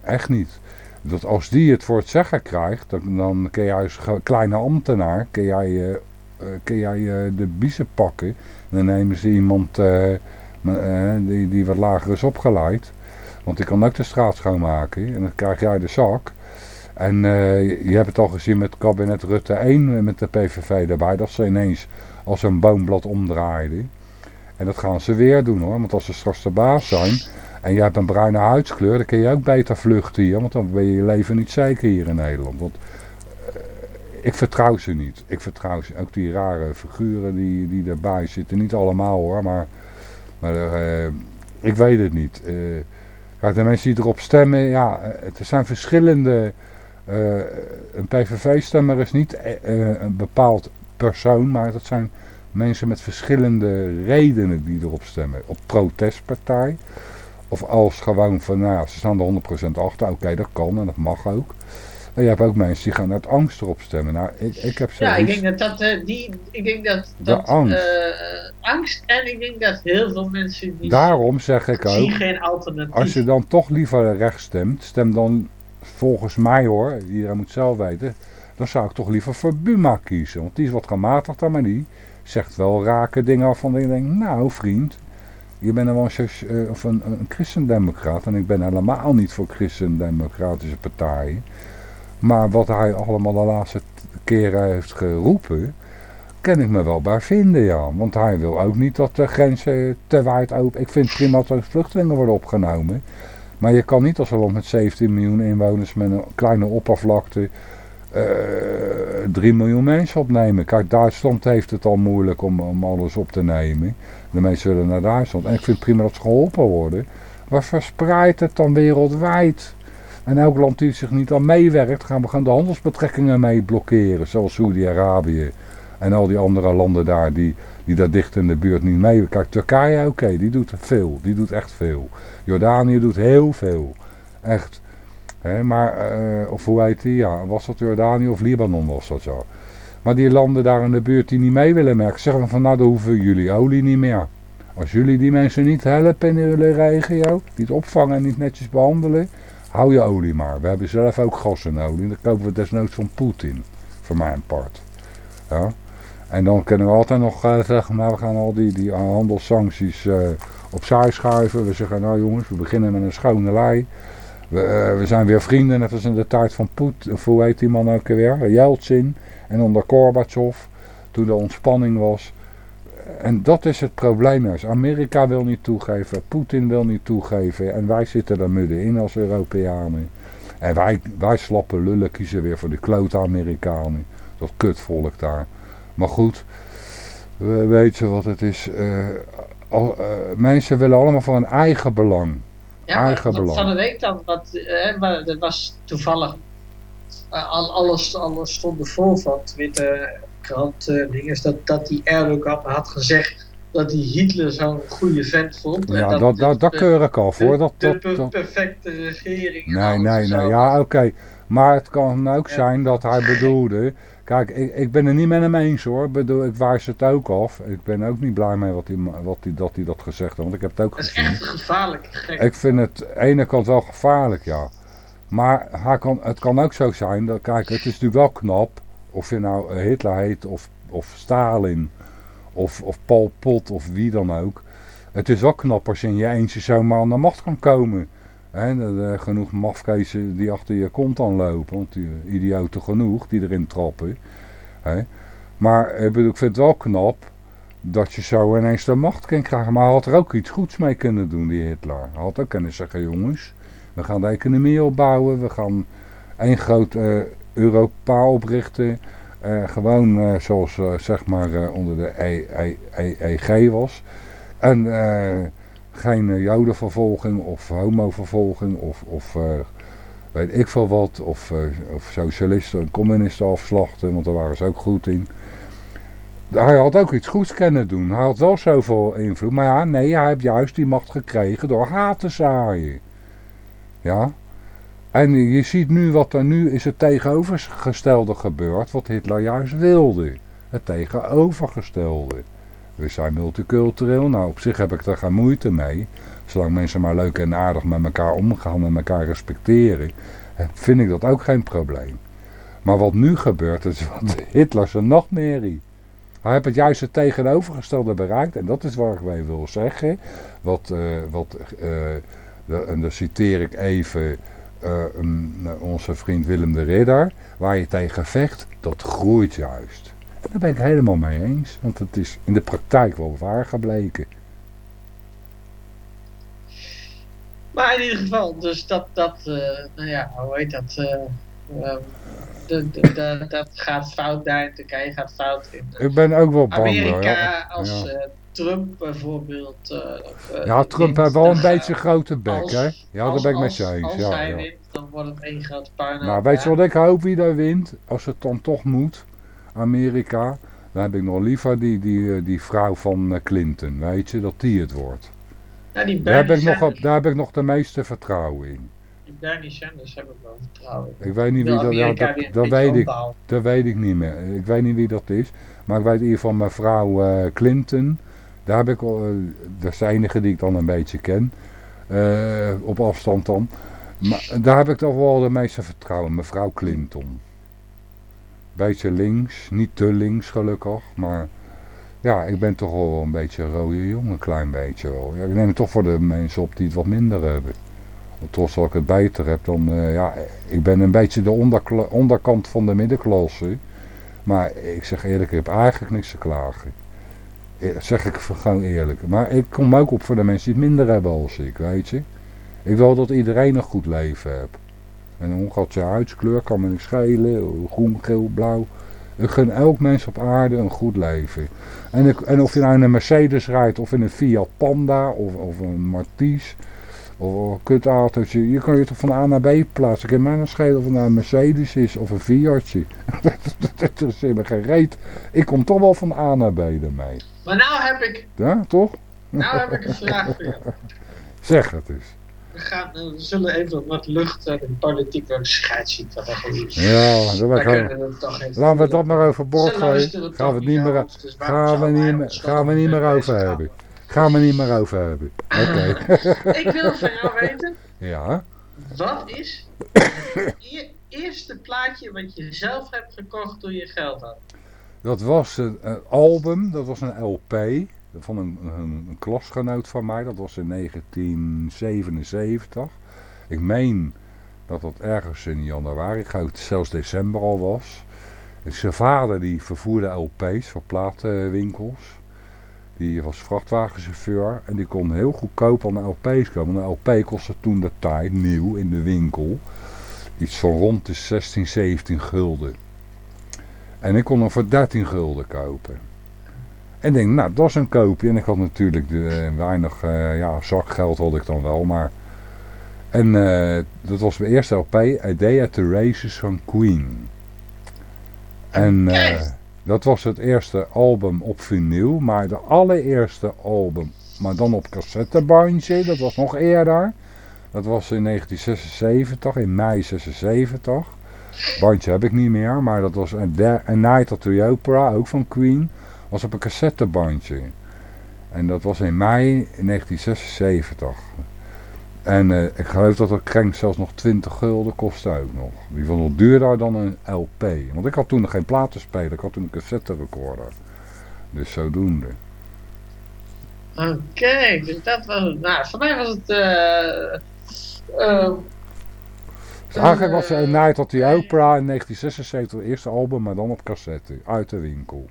[SPEAKER 1] Echt niet. Dat als die het voor het zeggen krijgt, dan, dan kun jij als kleine ambtenaar, kun jij, eh, eh, kun jij de biezen pakken. En dan nemen ze iemand die, die wat lager is opgeleid. Want die kan ook de straat schoonmaken. En dan krijg jij de zak. En eh, je hebt het al gezien met kabinet Rutte 1 eh, met de PVV daarbij. Dat ze ineens als een boomblad omdraaiden. En dat gaan ze weer doen hoor. Want als ze straks de baas zijn en je hebt een bruine huidskleur, dan kun je ook beter vluchten hier. Want dan ben je je leven niet zeker hier in Nederland. Want eh, ik vertrouw ze niet. Ik vertrouw ze. Ook die rare figuren die, die erbij zitten. Niet allemaal hoor, maar, maar ik weet het niet. De mensen die erop stemmen, ja, er zijn verschillende... eh, een PVV-stemmer is niet eh, eh, een bepaald persoon, maar dat zijn mensen met verschillende redenen die erop stemmen. Op protestpartij. Of als gewoon van, nou ze staan er 100% achter. Oké, dat kan en dat mag ook. En je hebt ook mensen die gaan uit angst erop stemmen. Nou, ik, ik heb
[SPEAKER 2] Ja, ik denk dat dat, die, ik denk dat,
[SPEAKER 1] De
[SPEAKER 2] dat
[SPEAKER 1] angst.
[SPEAKER 2] angst en ik denk dat heel veel mensen die
[SPEAKER 1] Daarom zeg ik ook,
[SPEAKER 2] geen alternatief.
[SPEAKER 1] als je dan toch liever rechts stemt, stem dan volgens mij hoor, iedereen moet zelf weten, dan zou ik toch liever voor Buma kiezen. Want die is wat gematigder, maar die zegt wel rake dingen waarvan ik denk, nou vriend, je bent wel een, eh, of een, een christendemocraat en ik ben helemaal niet voor christendemocratische partijen. Maar wat hij allemaal de laatste keren heeft geroepen, kan ik me wel bij vinden, ja. Want hij wil ook niet dat de grenzen te wijd open... Ik vind prima dat er vluchtelingen worden opgenomen. Maar je kan niet als een land met 17 miljoen inwoners met een kleine oppervlakte... 3 miljoen mensen opnemen. Kijk, Duitsland heeft het al moeilijk om, om alles op te nemen. De mensen willen naar Duitsland. En ik vind het prima dat ze geholpen worden. Maar verspreid het dan wereldwijd. En elk land die zich niet aan meewerkt, gaan we gaan de handelsbetrekkingen mee blokkeren. Zoals Saudi-Arabië en al die andere landen daar die, die daar dicht in de buurt niet mee. Kijk, Turkije, oké, die doet veel. Die doet echt veel. Jordanië doet heel veel. Echt. Maar, uh, of hoe heet die? Ja, was dat Jordanië of Libanon was dat zo. Maar die landen daar in de buurt die niet mee willen merken, zeggen van nou dan hoeven jullie olie niet meer. Als jullie die mensen niet helpen in jullie regio, niet opvangen en niet netjes behandelen, hou je olie maar. We hebben zelf ook gas en olie, dan kopen we desnoods van Poetin, voor mijn part. Ja. En dan kunnen we altijd nog uh, zeggen, nou we gaan al die, die handelssancties uh, opzij schuiven. We zeggen, nou jongens, we beginnen met een schone lei. We, uh, we zijn weer vrienden, net als in de tijd van Poet, of hoe heet die man ook weer, Yeltsin. En onder Gorbachev, toen de ontspanning was. En dat is het probleem. Dus Amerika wil niet toegeven, Poetin wil niet toegeven. En wij zitten er middenin als Europeanen. En wij, wij slappe lullen kiezen weer voor de klote Amerikanen. Dat kutvolk daar. Maar goed, we weten wat het is. Uh, al, uh, mensen willen allemaal voor een eigen belang.
[SPEAKER 2] Ja, eigen belang. van de week dan, wat, uh, dat was toevallig, al, alles, alles stond er vol van Twitter, kranten, dingen, dat, dat die Erdogan had gezegd dat hij Hitler zo'n goede vent vond.
[SPEAKER 1] Ja, dat, dat, dat, dat keur ik af hoor. Dat,
[SPEAKER 2] de, de perfecte regering.
[SPEAKER 1] Nee, nee, nee, ja oké. Okay. Maar het kan ook zijn dat hij bedoelde Kijk, ik, ik ben er niet met hem eens hoor. Ik, bedoel, ik wijs het ook af. Ik ben ook niet blij mee wat hij, wat hij, dat hij dat gezegd heeft. Want ik heb het ook
[SPEAKER 2] gezien. Is echt gevaarlijk. Gek.
[SPEAKER 1] Ik vind het aan de ene kant wel gevaarlijk, ja. Maar hij kan, het kan ook zo zijn. Dat, kijk, het is natuurlijk wel knap. Of je nou Hitler heet of, of Stalin. Of, of Pol Pot of wie dan ook. Het is wel knap als je in je eentje zomaar aan de macht kan komen. He, genoeg mafkezen die achter je kont aanlopen. Want die idioten genoeg die erin trappen. Maar ik, bedoel, ik vind het wel knap dat je zo ineens de macht kan krijgen. Maar hij had er ook iets goeds mee kunnen doen, die Hitler. Hij had ook kunnen zeggen, jongens, we gaan de economie opbouwen. We gaan één groot uh, Europa oprichten. Uh, gewoon zoals zeg maar onder de e e e was. En geen jodenvervolging of homovervolging of, of uh, weet ik veel wat. Of, uh, of socialisten en communisten afslachten, want daar waren ze ook goed in. Hij had ook iets goeds kunnen doen. Hij had wel zoveel invloed. Maar ja, nee, hij heeft juist die macht gekregen door haat te zaaien. Ja. En je ziet nu wat er nu is het tegenovergestelde gebeurd. Wat Hitler juist wilde. Het tegenovergestelde. We zijn multicultureel. Nou, op zich heb ik daar geen moeite mee. Zolang mensen maar leuk en aardig met elkaar omgaan en elkaar respecteren, vind ik dat ook geen probleem. Maar wat nu gebeurt, is wat Hitler zijn nachtmerrie. Hij heeft het juist het tegenovergestelde bereikt. En dat is waar ik mee wil zeggen. Wat, uh, wat de, en dan citeer ik even uh, onze vriend Willem de Ridder. Waar je tegen vecht, dat groeit juist. Daar ben ik helemaal mee eens. Want het is in de praktijk wel waar gebleken.
[SPEAKER 2] Maar in ieder geval, dus dat, dat uh, nou ja, hoe heet dat? Uh, de, de, de, dat gaat fout daar in Turkije, gaat fout in
[SPEAKER 1] Ik ben ook wel bang
[SPEAKER 2] Amerika
[SPEAKER 1] ja.
[SPEAKER 2] als ja. Trump bijvoorbeeld.
[SPEAKER 1] ja, Trump heeft wel een beetje grote bek, hè? Ja, daar ben ik met je eens.
[SPEAKER 2] Als
[SPEAKER 1] ja,
[SPEAKER 2] hij wint, dan wordt het één grote puinhoop.
[SPEAKER 1] Nou, weet je wat ik hoop wie daar wint? Als het dan toch moet. Amerika, dan heb ik nog liever die, die, die vrouw van Clinton, weet je, dat die het wordt.
[SPEAKER 2] Ja, die
[SPEAKER 1] daar, heb ik nog op, daar heb ik nog de meeste vertrouwen in.
[SPEAKER 2] Die Bernie Sanders heb ik wel vertrouwen in.
[SPEAKER 1] Ik weet niet wie dat, ja, dat, dat weet ik, dat weet ik niet meer. Ik weet niet wie dat is. Maar ik weet in ieder geval mevrouw uh, Clinton. Daar heb ik, uh, dat is de enige die ik dan een beetje ken. Uh, op afstand dan. Maar daar heb ik toch wel de meeste vertrouwen. Mevrouw Clinton beetje links, niet te links gelukkig, maar ja, ik ben toch wel een beetje een rode jongen, een klein beetje wel. Ja, ik neem het toch voor de mensen op die het wat minder hebben. Want trots dat ik het beter heb, dan uh, ja, ik ben een beetje de onderkant van de middenklasse. Maar ik zeg eerlijk, ik heb eigenlijk niks te klagen. Dat zeg ik gewoon eerlijk. Maar ik kom ook op voor de mensen die het minder hebben als ik, weet je. Ik wil dat iedereen een goed leven heeft. En hoe gaat je huidskleur, kan me niet schelen, groen, geel, blauw. Ik gun elk mens op aarde een goed leven. En, ik, en of je nou in een Mercedes rijdt of in een Fiat Panda of, of een Martiz of een kutautootje. Je kan je toch van A naar B plaatsen. Ik heb mij nog schelen of het nou een Mercedes is of een Fiatje. dat is helemaal geen reet. Ik kom toch wel van A naar B ermee.
[SPEAKER 2] Maar nou heb ik,
[SPEAKER 1] Ja, toch?
[SPEAKER 2] nou heb ik een vraag voor jou.
[SPEAKER 1] Zeg het eens.
[SPEAKER 2] We, gaan, we zullen even wat lucht de politiek door scheidsziekte hebben.
[SPEAKER 1] Ja, dat gaan
[SPEAKER 2] we even
[SPEAKER 1] Laten we dat maar
[SPEAKER 2] Ze luisteren
[SPEAKER 1] gooien. Gaan we het
[SPEAKER 2] niet
[SPEAKER 1] meer, gaan we niet, meer- gaan we niet meer
[SPEAKER 2] mee
[SPEAKER 1] over hebben. Gaan we niet meer over hebben. Oké.
[SPEAKER 2] Ik wil van jou weten,
[SPEAKER 1] ja.
[SPEAKER 2] wat is het eerste plaatje wat je zelf hebt gekocht toen je geld had?
[SPEAKER 1] Dat was een album, dat was een LP van een, een, klasgenoot van mij. Dat was in 1977. Ik meen dat dat ergens in januari, zelfs december al was. Zijn vader die vervoerde LP's voor platenwinkels. Die was vrachtwagenchauffeur en die kon heel goedkoop aan de LP's komen. Een LP kostte toen de tijd, nieuw in de winkel, iets van rond de 16, 17 gulden. En ik kon hem voor 13 gulden kopen. En ik denk, nou, dat is een koopje. En ik had natuurlijk de, eh, weinig eh, ja, zakgeld had ik dan wel, maar... En eh, dat was mijn eerste LP, A Day at the Races van Queen. En dat was het eerste album op vinyl, maar de allereerste album, maar dan op cassettebandje, dat was nog eerder. Dat was in 1976, in mei 76. Bandje heb ik niet meer, maar dat was een, A Night at the Opera, ook van Queen, was op een cassettebandje. En dat was in mei 1976. En eh, ik geloof dat dat krenk zelfs nog 20 gulden kostte ook nog. Die was nog duurder dan een LP. Want ik had toen nog geen platenspeler, ik had toen een cassette recorder. Dus zodoende.
[SPEAKER 2] Oké, dus dat was het. Nou, voor mij was het... eh,
[SPEAKER 1] Dus eigenlijk was het Night at the Opera in 1976 het eerste album, maar dan op cassette. Uit de winkel.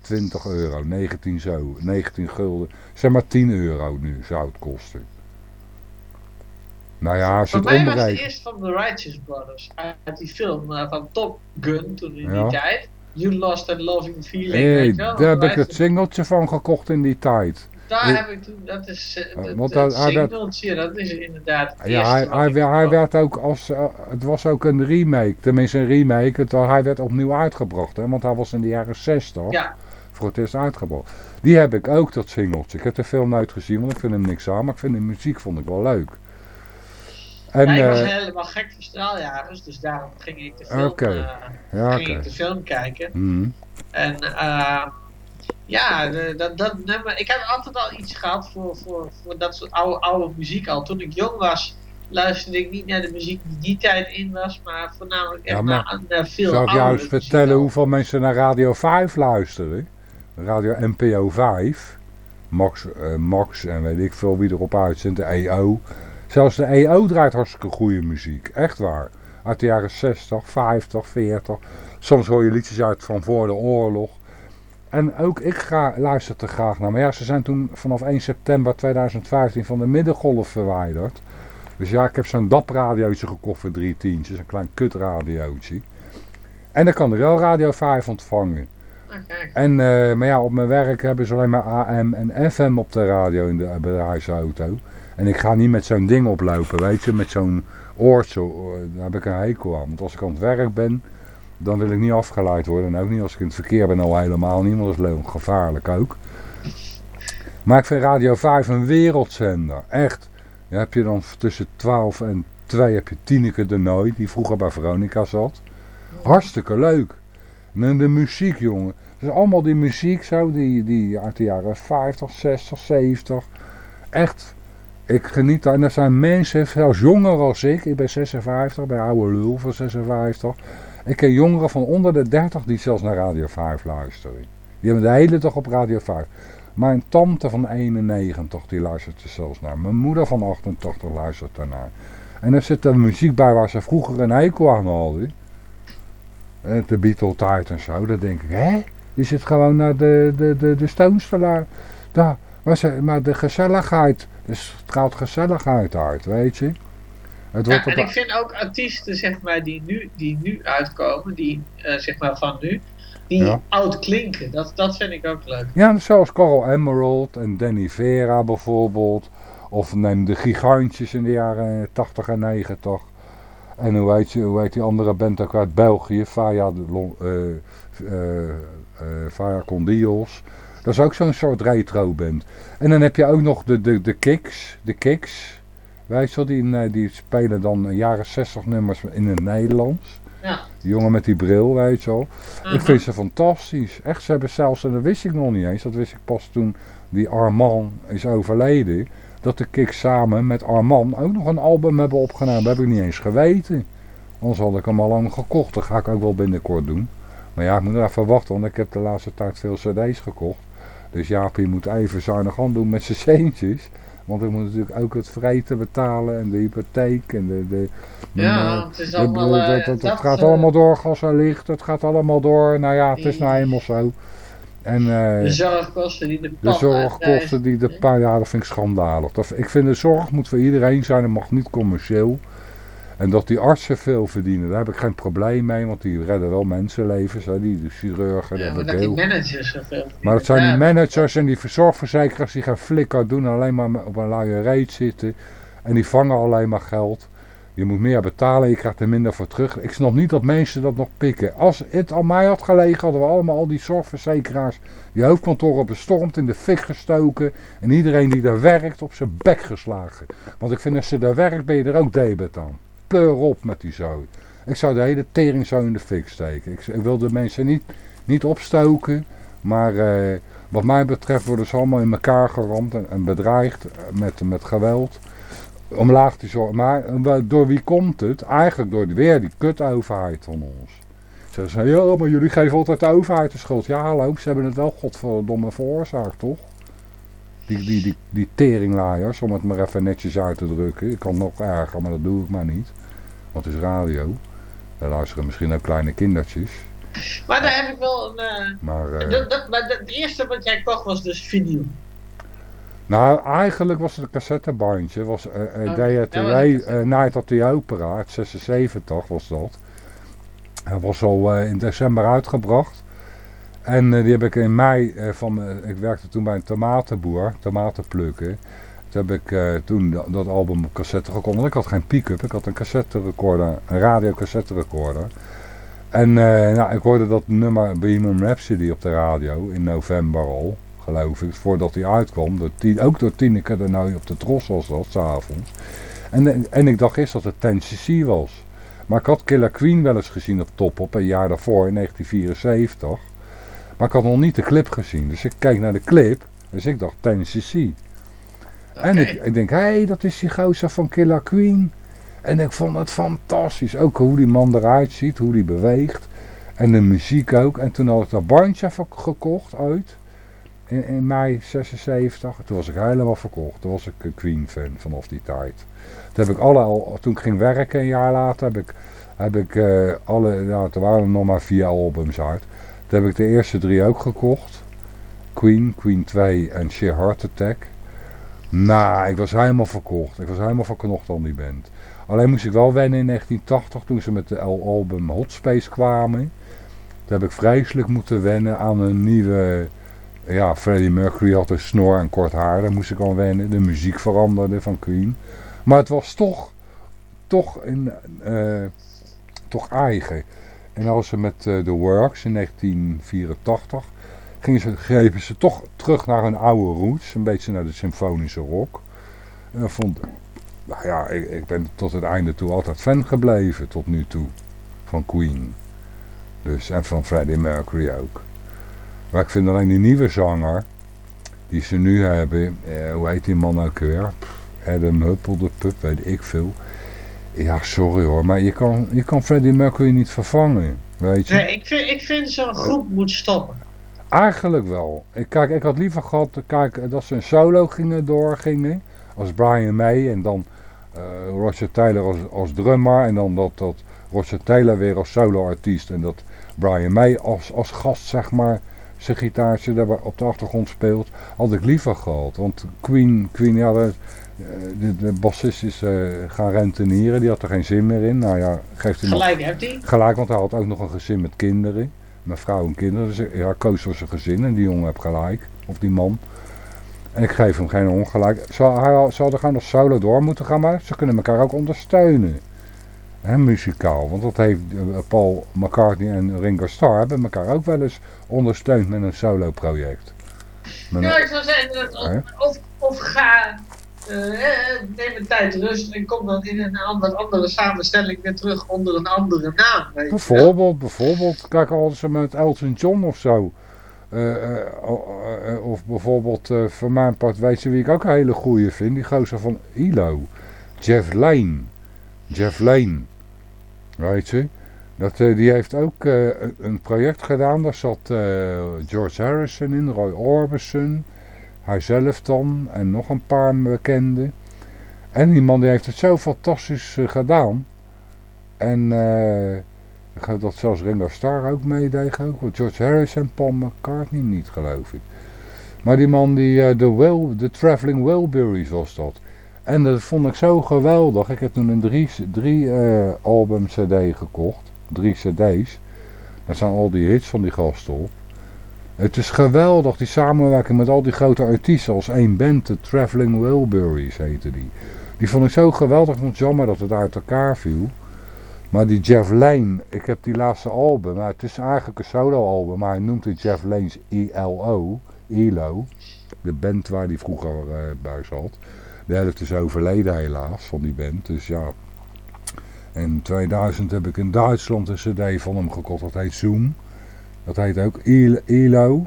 [SPEAKER 1] 20 euro, 19 zo, 19 gulden. Zeg maar 10 euro nu zou het kosten. Nou ja, als je het
[SPEAKER 2] mij was het eerst van The Righteous Brothers. Uit die film eh, van Top Gun, toen in
[SPEAKER 1] Ja.
[SPEAKER 2] die tijd. You Lost that Loving Feeling,
[SPEAKER 1] Hey, daar heb ik het singeltje van gekocht in die tijd.
[SPEAKER 2] Daar
[SPEAKER 1] Ik-
[SPEAKER 2] heb ik toen, dat is eh,
[SPEAKER 1] Uh, want hij- hij werd-
[SPEAKER 2] singeltje, dat is inderdaad het
[SPEAKER 1] Ja, hij, hij, werd- hij werd ook als, eh, het was ook een remake, tenminste een remake, het, hij werd opnieuw uitgebracht, hè, want hij was in de jaren 60
[SPEAKER 2] Ja,
[SPEAKER 1] voor het eerst uitgebracht. Die heb ik ook, dat singeltje. Ik heb de film nooit gezien, want ik vind hem niks aan, maar ik vind de muziek vond ik wel leuk. En,
[SPEAKER 2] ja, ik was
[SPEAKER 1] eh,
[SPEAKER 2] helemaal gek voor straaljagers, dus daarom ging ik de film, eh,
[SPEAKER 1] ja,
[SPEAKER 2] ging ik de film kijken.
[SPEAKER 1] Mhm.
[SPEAKER 2] En eh, ja, de- dat, dat nummer, ik heb altijd al iets gehad voor, voor, voor dat soort oude, oude muziek al. Toen ik jong was, luisterde ik niet naar de muziek die die tijd in was, maar voornamelijk echt
[SPEAKER 1] Ja, maar
[SPEAKER 2] naar, naar veel
[SPEAKER 1] Zal ik jou eens vertellen hoeveel mensen naar Radio 5 luisteren? Radio NPO 5. Max, eh, Max en weet ik veel wie erop uitzendt. De EO. Zelfs de EO draait hartstikke goede muziek. Echt waar. Uit de jaren 60, 50, 40. Soms hoor je liedjes uit van voor de oorlog. En ook ik ga, luister er graag naar. Maar ja, ze zijn toen vanaf 1 september 2015 van de middengolf verwijderd. Dus ja, ik heb zo'n DAP-radiootje gekocht voor drie tientjes. Een klein kutradiootje. En dan kan er wel Radio 5 ontvangen.
[SPEAKER 2] Nou.
[SPEAKER 1] En, eh, maar ja, op mijn werk hebben ze alleen maar AM en FM op de radio in de bedrijfsauto. En ik ga niet met zo'n ding oplopen, weet je, met zo'n oortje. eh, Daar heb ik een hekel aan. Want als ik aan het werk ben, dan wil ik niet afgeleid worden. En ook niet als ik in het verkeer ben al helemaal niet, want dat is gevaarlijk ook. Maar ik vind Radio 5 een wereldzender, echt. Dan heb je dan tussen 12 en 2 heb je Tineke de Nooi, die vroeger bij Veronica zat. Hartstikke leuk. En de muziek, jongen. Dus allemaal die muziek zo, die, die uit de jaren 50, 60, 70. Echt, ik geniet daar. En er zijn mensen, zelfs jonger als ik. Ik ben 56, bij oude lul van 56. Ik ken jongeren van onder de 30 die zelfs naar Radio 5 luisteren. Die hebben de hele dag op Radio 5. Mijn tante van 91, die luistert er zelfs naar. Mijn moeder van 88 luistert daarnaar. En er zit er muziek bij waar ze vroeger een hekel aan hadden. De Beatle tijd en zo. Dan denk ik, hè? Je zit gewoon naar de, de, de, de Stones Daar, maar, de gezelligheid, er straalt gezelligheid uit, weet je. Het
[SPEAKER 2] Ja,
[SPEAKER 1] wordt op
[SPEAKER 2] en ik vind ook artiesten, zeg maar, die nu, die nu uitkomen, die, eh, zeg maar, van nu, die
[SPEAKER 1] Ja.
[SPEAKER 2] oud klinken. Dat, dat vind ik ook leuk.
[SPEAKER 1] Ja, zoals Coral Emerald en Danny Vera bijvoorbeeld. Of neem de gigantjes in de jaren 80 en 90. En hoe heet, je, hoe heet die andere band ook uit België? Faya, Lon- eh, eh, eh, Faya Condios. Dat is ook zo'n soort retro band. En dan heb je ook nog de, de, de Kicks. De Kicks. Weet je die, eh, die spelen dan jaren 60 nummers in het Nederlands.
[SPEAKER 2] Ja.
[SPEAKER 1] Die jongen met die bril, weet je wel. Ik
[SPEAKER 2] Mhm.
[SPEAKER 1] vind ze fantastisch. Echt, ze hebben zelfs, en dat wist ik nog niet eens, dat wist ik pas toen die Arman is overleden. Dat de Kik samen met Arman ook nog een album hebben opgenomen. Dat heb ik niet eens geweten. Anders had ik hem al lang gekocht. Dat ga ik ook wel binnenkort doen. Maar ja, ik moet nog even wachten, want ik heb de laatste tijd veel cd's gekocht. Dus Jaapie moet even zuinig aan doen met zijn centjes. Want ik moet natuurlijk ook het vreten betalen en de hypotheek en de... de
[SPEAKER 2] Ja, het is
[SPEAKER 1] de-
[SPEAKER 2] allemaal...
[SPEAKER 1] de-
[SPEAKER 2] eh,
[SPEAKER 1] dat, dat,
[SPEAKER 2] dat,
[SPEAKER 1] het gaat
[SPEAKER 2] eh,
[SPEAKER 1] allemaal door, gas en licht, het gaat allemaal door. Nou ja, het is nou eenmaal zo. En eh,
[SPEAKER 2] De zorgkosten die de
[SPEAKER 1] de
[SPEAKER 2] pan
[SPEAKER 1] zorgkosten die de paar jaar, dat vind ik schandalig. Dat, ik vind de zorg moet voor iedereen zijn, het mag niet commercieel. En dat die artsen veel verdienen, daar heb ik geen probleem mee, want die redden wel mensenlevens. Hè, die de chirurgen,
[SPEAKER 2] Ja,
[SPEAKER 1] dat
[SPEAKER 2] maar dat die managers zoveel
[SPEAKER 1] Maar het zijn die managers en die zorgverzekeraars die geen flikker doen, alleen maar op een luie reet zitten. En die vangen alleen maar geld. Je moet meer betalen, je krijgt er minder voor terug. Ik snap niet dat mensen dat nog pikken. Als het aan mij had gelegen, hadden we allemaal al die zorgverzekeraars die hoofdkantoren bestormd, in de fik gestoken. En iedereen die daar werkt op zijn bek geslagen. Want ik vind als je daar werkt, ben je er ook debet aan. Pleur op met die zooi. Ik zou de hele tering zo in de fik steken. Ik, ik wil de mensen niet, niet opstoken, maar eh, wat mij betreft worden ze allemaal in elkaar geramd en, en bedreigd met, met geweld. Omlaag te zorgen. Maar eh, door wie komt het? Eigenlijk door weer die kutoverheid van ons. Ze zeggen, ja, maar jullie geven altijd de overheid de schuld. Ja, hallo, ze hebben het wel godverdomme veroorzaakt, toch? Die, die, die, die teringlaaiers, om het maar even netjes uit te drukken. Ik kan nog erger, maar dat doe ik maar niet. Want het is radio. Daar luisteren misschien ook kleine kindertjes.
[SPEAKER 2] Maar daar heb ik wel een... eh,
[SPEAKER 1] Maar, eh,
[SPEAKER 2] dat, dat, maar dat- het eerste wat jij kocht was dus vinyl.
[SPEAKER 1] Nou, eigenlijk was het een cassettebandje. Was eh eh,
[SPEAKER 2] Oh,
[SPEAKER 1] eh, Night at the Opera, uit 76 was dat. Hij was al in december uitgebracht. En die heb ik in mei van, ik werkte toen bij een tomatenboer, tomaten plukken. Toen heb ik toen dat, dat album op cassette gekocht. Want ik had geen pick-up, ik had een cassette recorder, een radio cassette recorder. En nou, ik hoorde dat nummer Bohemian Rhapsody op de radio in november al, geloof ik, voordat hij uitkwam. Door Tien- ook door Tineke de nou op de tros was dat, s'avonds. En, en ik dacht eerst dat het 10cc was. Maar ik had Killer Queen wel eens gezien op Top op een jaar daarvoor, in 1974. Maar ik had nog niet de clip gezien. Dus ik keek naar de clip, dus ik dacht 10cc. En ik, ik denk, hé, hey, dat is die gozer van Killer Queen. En ik vond het fantastisch. Ook hoe die man eruit ziet, hoe die beweegt. En de muziek ook. En toen had ik dat bandje gekocht uit. In, mei 76. Toen was ik helemaal verkocht. Toen was ik een Queen fan vanaf die tijd. Toen heb ik alle, al, toen ik ging werken een jaar later, heb ik, heb ik eh, alle, nou, er waren nog maar vier albums uit. Toen heb ik de eerste drie ook gekocht. Queen, Queen 2 en Sheer Heart Attack. Nou, ik was helemaal verkocht. Ik was helemaal verknocht aan die band. Alleen moest ik wel wennen in 1980 toen ze met de album Hot Space kwamen. Toen heb ik vreselijk moeten wennen aan een nieuwe... Ja, Freddie Mercury had een snor en kort haar. Daar moest ik aan wennen. De muziek veranderde van Queen. Maar het was toch... Toch, een, eh, toch eigen. En als ze met eh, The Works in 1984 gingen ze, grepen ze toch terug naar hun oude roots. Een beetje naar de symfonische rock. En vond nou ja, ik, ik ben tot het einde toe altijd fan gebleven, tot nu toe. Van Queen. Dus, en van Freddie Mercury ook. Maar ik vind alleen die nieuwe zanger, die ze nu hebben, eh, hoe heet die man ook weer? Adam Huppel, de pup, weet ik veel. Ja, sorry hoor, maar je kan, je kan Freddie Mercury niet vervangen, weet je.
[SPEAKER 2] Nee, ik vind, ik vind zo'n groep moet stoppen.
[SPEAKER 1] Eigenlijk wel. Ik, kijk, ik had liever gehad kijk, dat ze een solo gingen doorgingen. Als Brian May en dan eh, Roger Taylor als, als drummer. En dan dat, dat Roger Taylor weer als solo artiest. En dat Brian May als, als gast zeg maar zijn gitaartje daar op de achtergrond speelt, had ik liever gehad. Want Queen, Queen ja, de, de, de bassist is uh, gaan rentenieren, die had er geen zin meer in. Nou ja, geeft hij
[SPEAKER 2] Gelijk heeft hij.
[SPEAKER 1] Gelijk, want hij had ook nog een gezin met kinderen. Met vrouw en kinderen. Dus ja, koos voor zijn gezin en die jongen heeft gelijk. Of die man. En ik geef hem geen ongelijk. Zou, hij zou er gaan nog solo door moeten gaan, maar ze kunnen elkaar ook ondersteunen. He, muzikaal. Want dat heeft uh, Paul McCartney en Ringo Starr hebben elkaar ook wel eens ondersteund met een solo project.
[SPEAKER 2] ja, ik zou zeggen, of, of ga uh, neem een tijd rust en kom dan in een andere, andere samenstelling weer terug onder een andere naam. Weet
[SPEAKER 1] bijvoorbeeld, bijvoorbeeld, kijk als ze met Elton John of zo. Uh, uh, of bijvoorbeeld, voor mijn part, weet je wie ik ook een hele goeie vind? Die gozer van ILO. Jeff Lane. Jeff Lane. Weet je? Dat, die heeft ook een project gedaan. Daar zat George Harrison in, Roy Orbison... Hij zelf dan en nog een paar bekenden. En die man die heeft het zo fantastisch gedaan. En uh, dat zelfs Ringo Starr ook meedeed. George Harrison Paul McCartney niet geloof ik. Maar die man die, de, de Traveling Wilburys was dat. En dat vond ik zo geweldig. Ik heb toen een drie, drie album cd gekocht. Drie cd's. Daar staan al die hits van die gasten op. Het is geweldig, die samenwerking met al die grote artiesten als één band, de Traveling Wilburys heette die. Die vond ik zo geweldig, ik vond jammer dat het uit elkaar viel. Maar die Jeff Lane, ik heb die laatste album, maar het is eigenlijk een solo album, maar hij noemt het Jeff Lane's ELO, ELO, de band waar hij vroeger uh, bij zat. De helft is overleden helaas van die band, dus ja. In 2000 heb ik in Duitsland een cd van hem gekocht, dat heet Zoom. Dat heet ook ILO.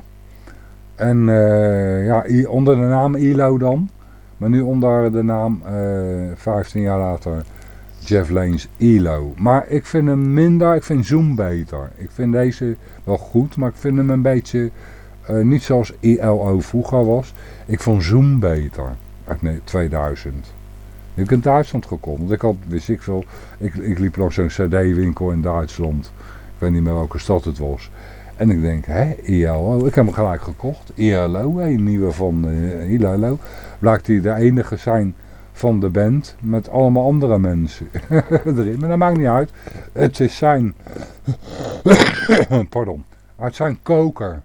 [SPEAKER 1] En uh, ja, onder de naam ILO dan. Maar nu onder de naam, uh, eh, 15 jaar later, Jeff Lane's ILO. Maar ik vind hem minder, ik vind Zoom beter. Ik vind deze wel goed, maar ik vind hem een beetje uh, niet zoals ILO vroeger was. Ik vond Zoom beter, nee, 2000. Ik heb in Duitsland gekomen, ik had, wist ik veel, ik, ik liep langs zo'n cd-winkel in Duitsland. Ik weet niet meer welke stad het was. En ik denk, hè, ILO, ik heb hem gelijk gekocht. ILO, een nieuwe van uh, ILO. Blijkt hij de enige zijn van de band met allemaal andere mensen erin. Maar dat maakt niet uit. Het is zijn, pardon, uit zijn koker.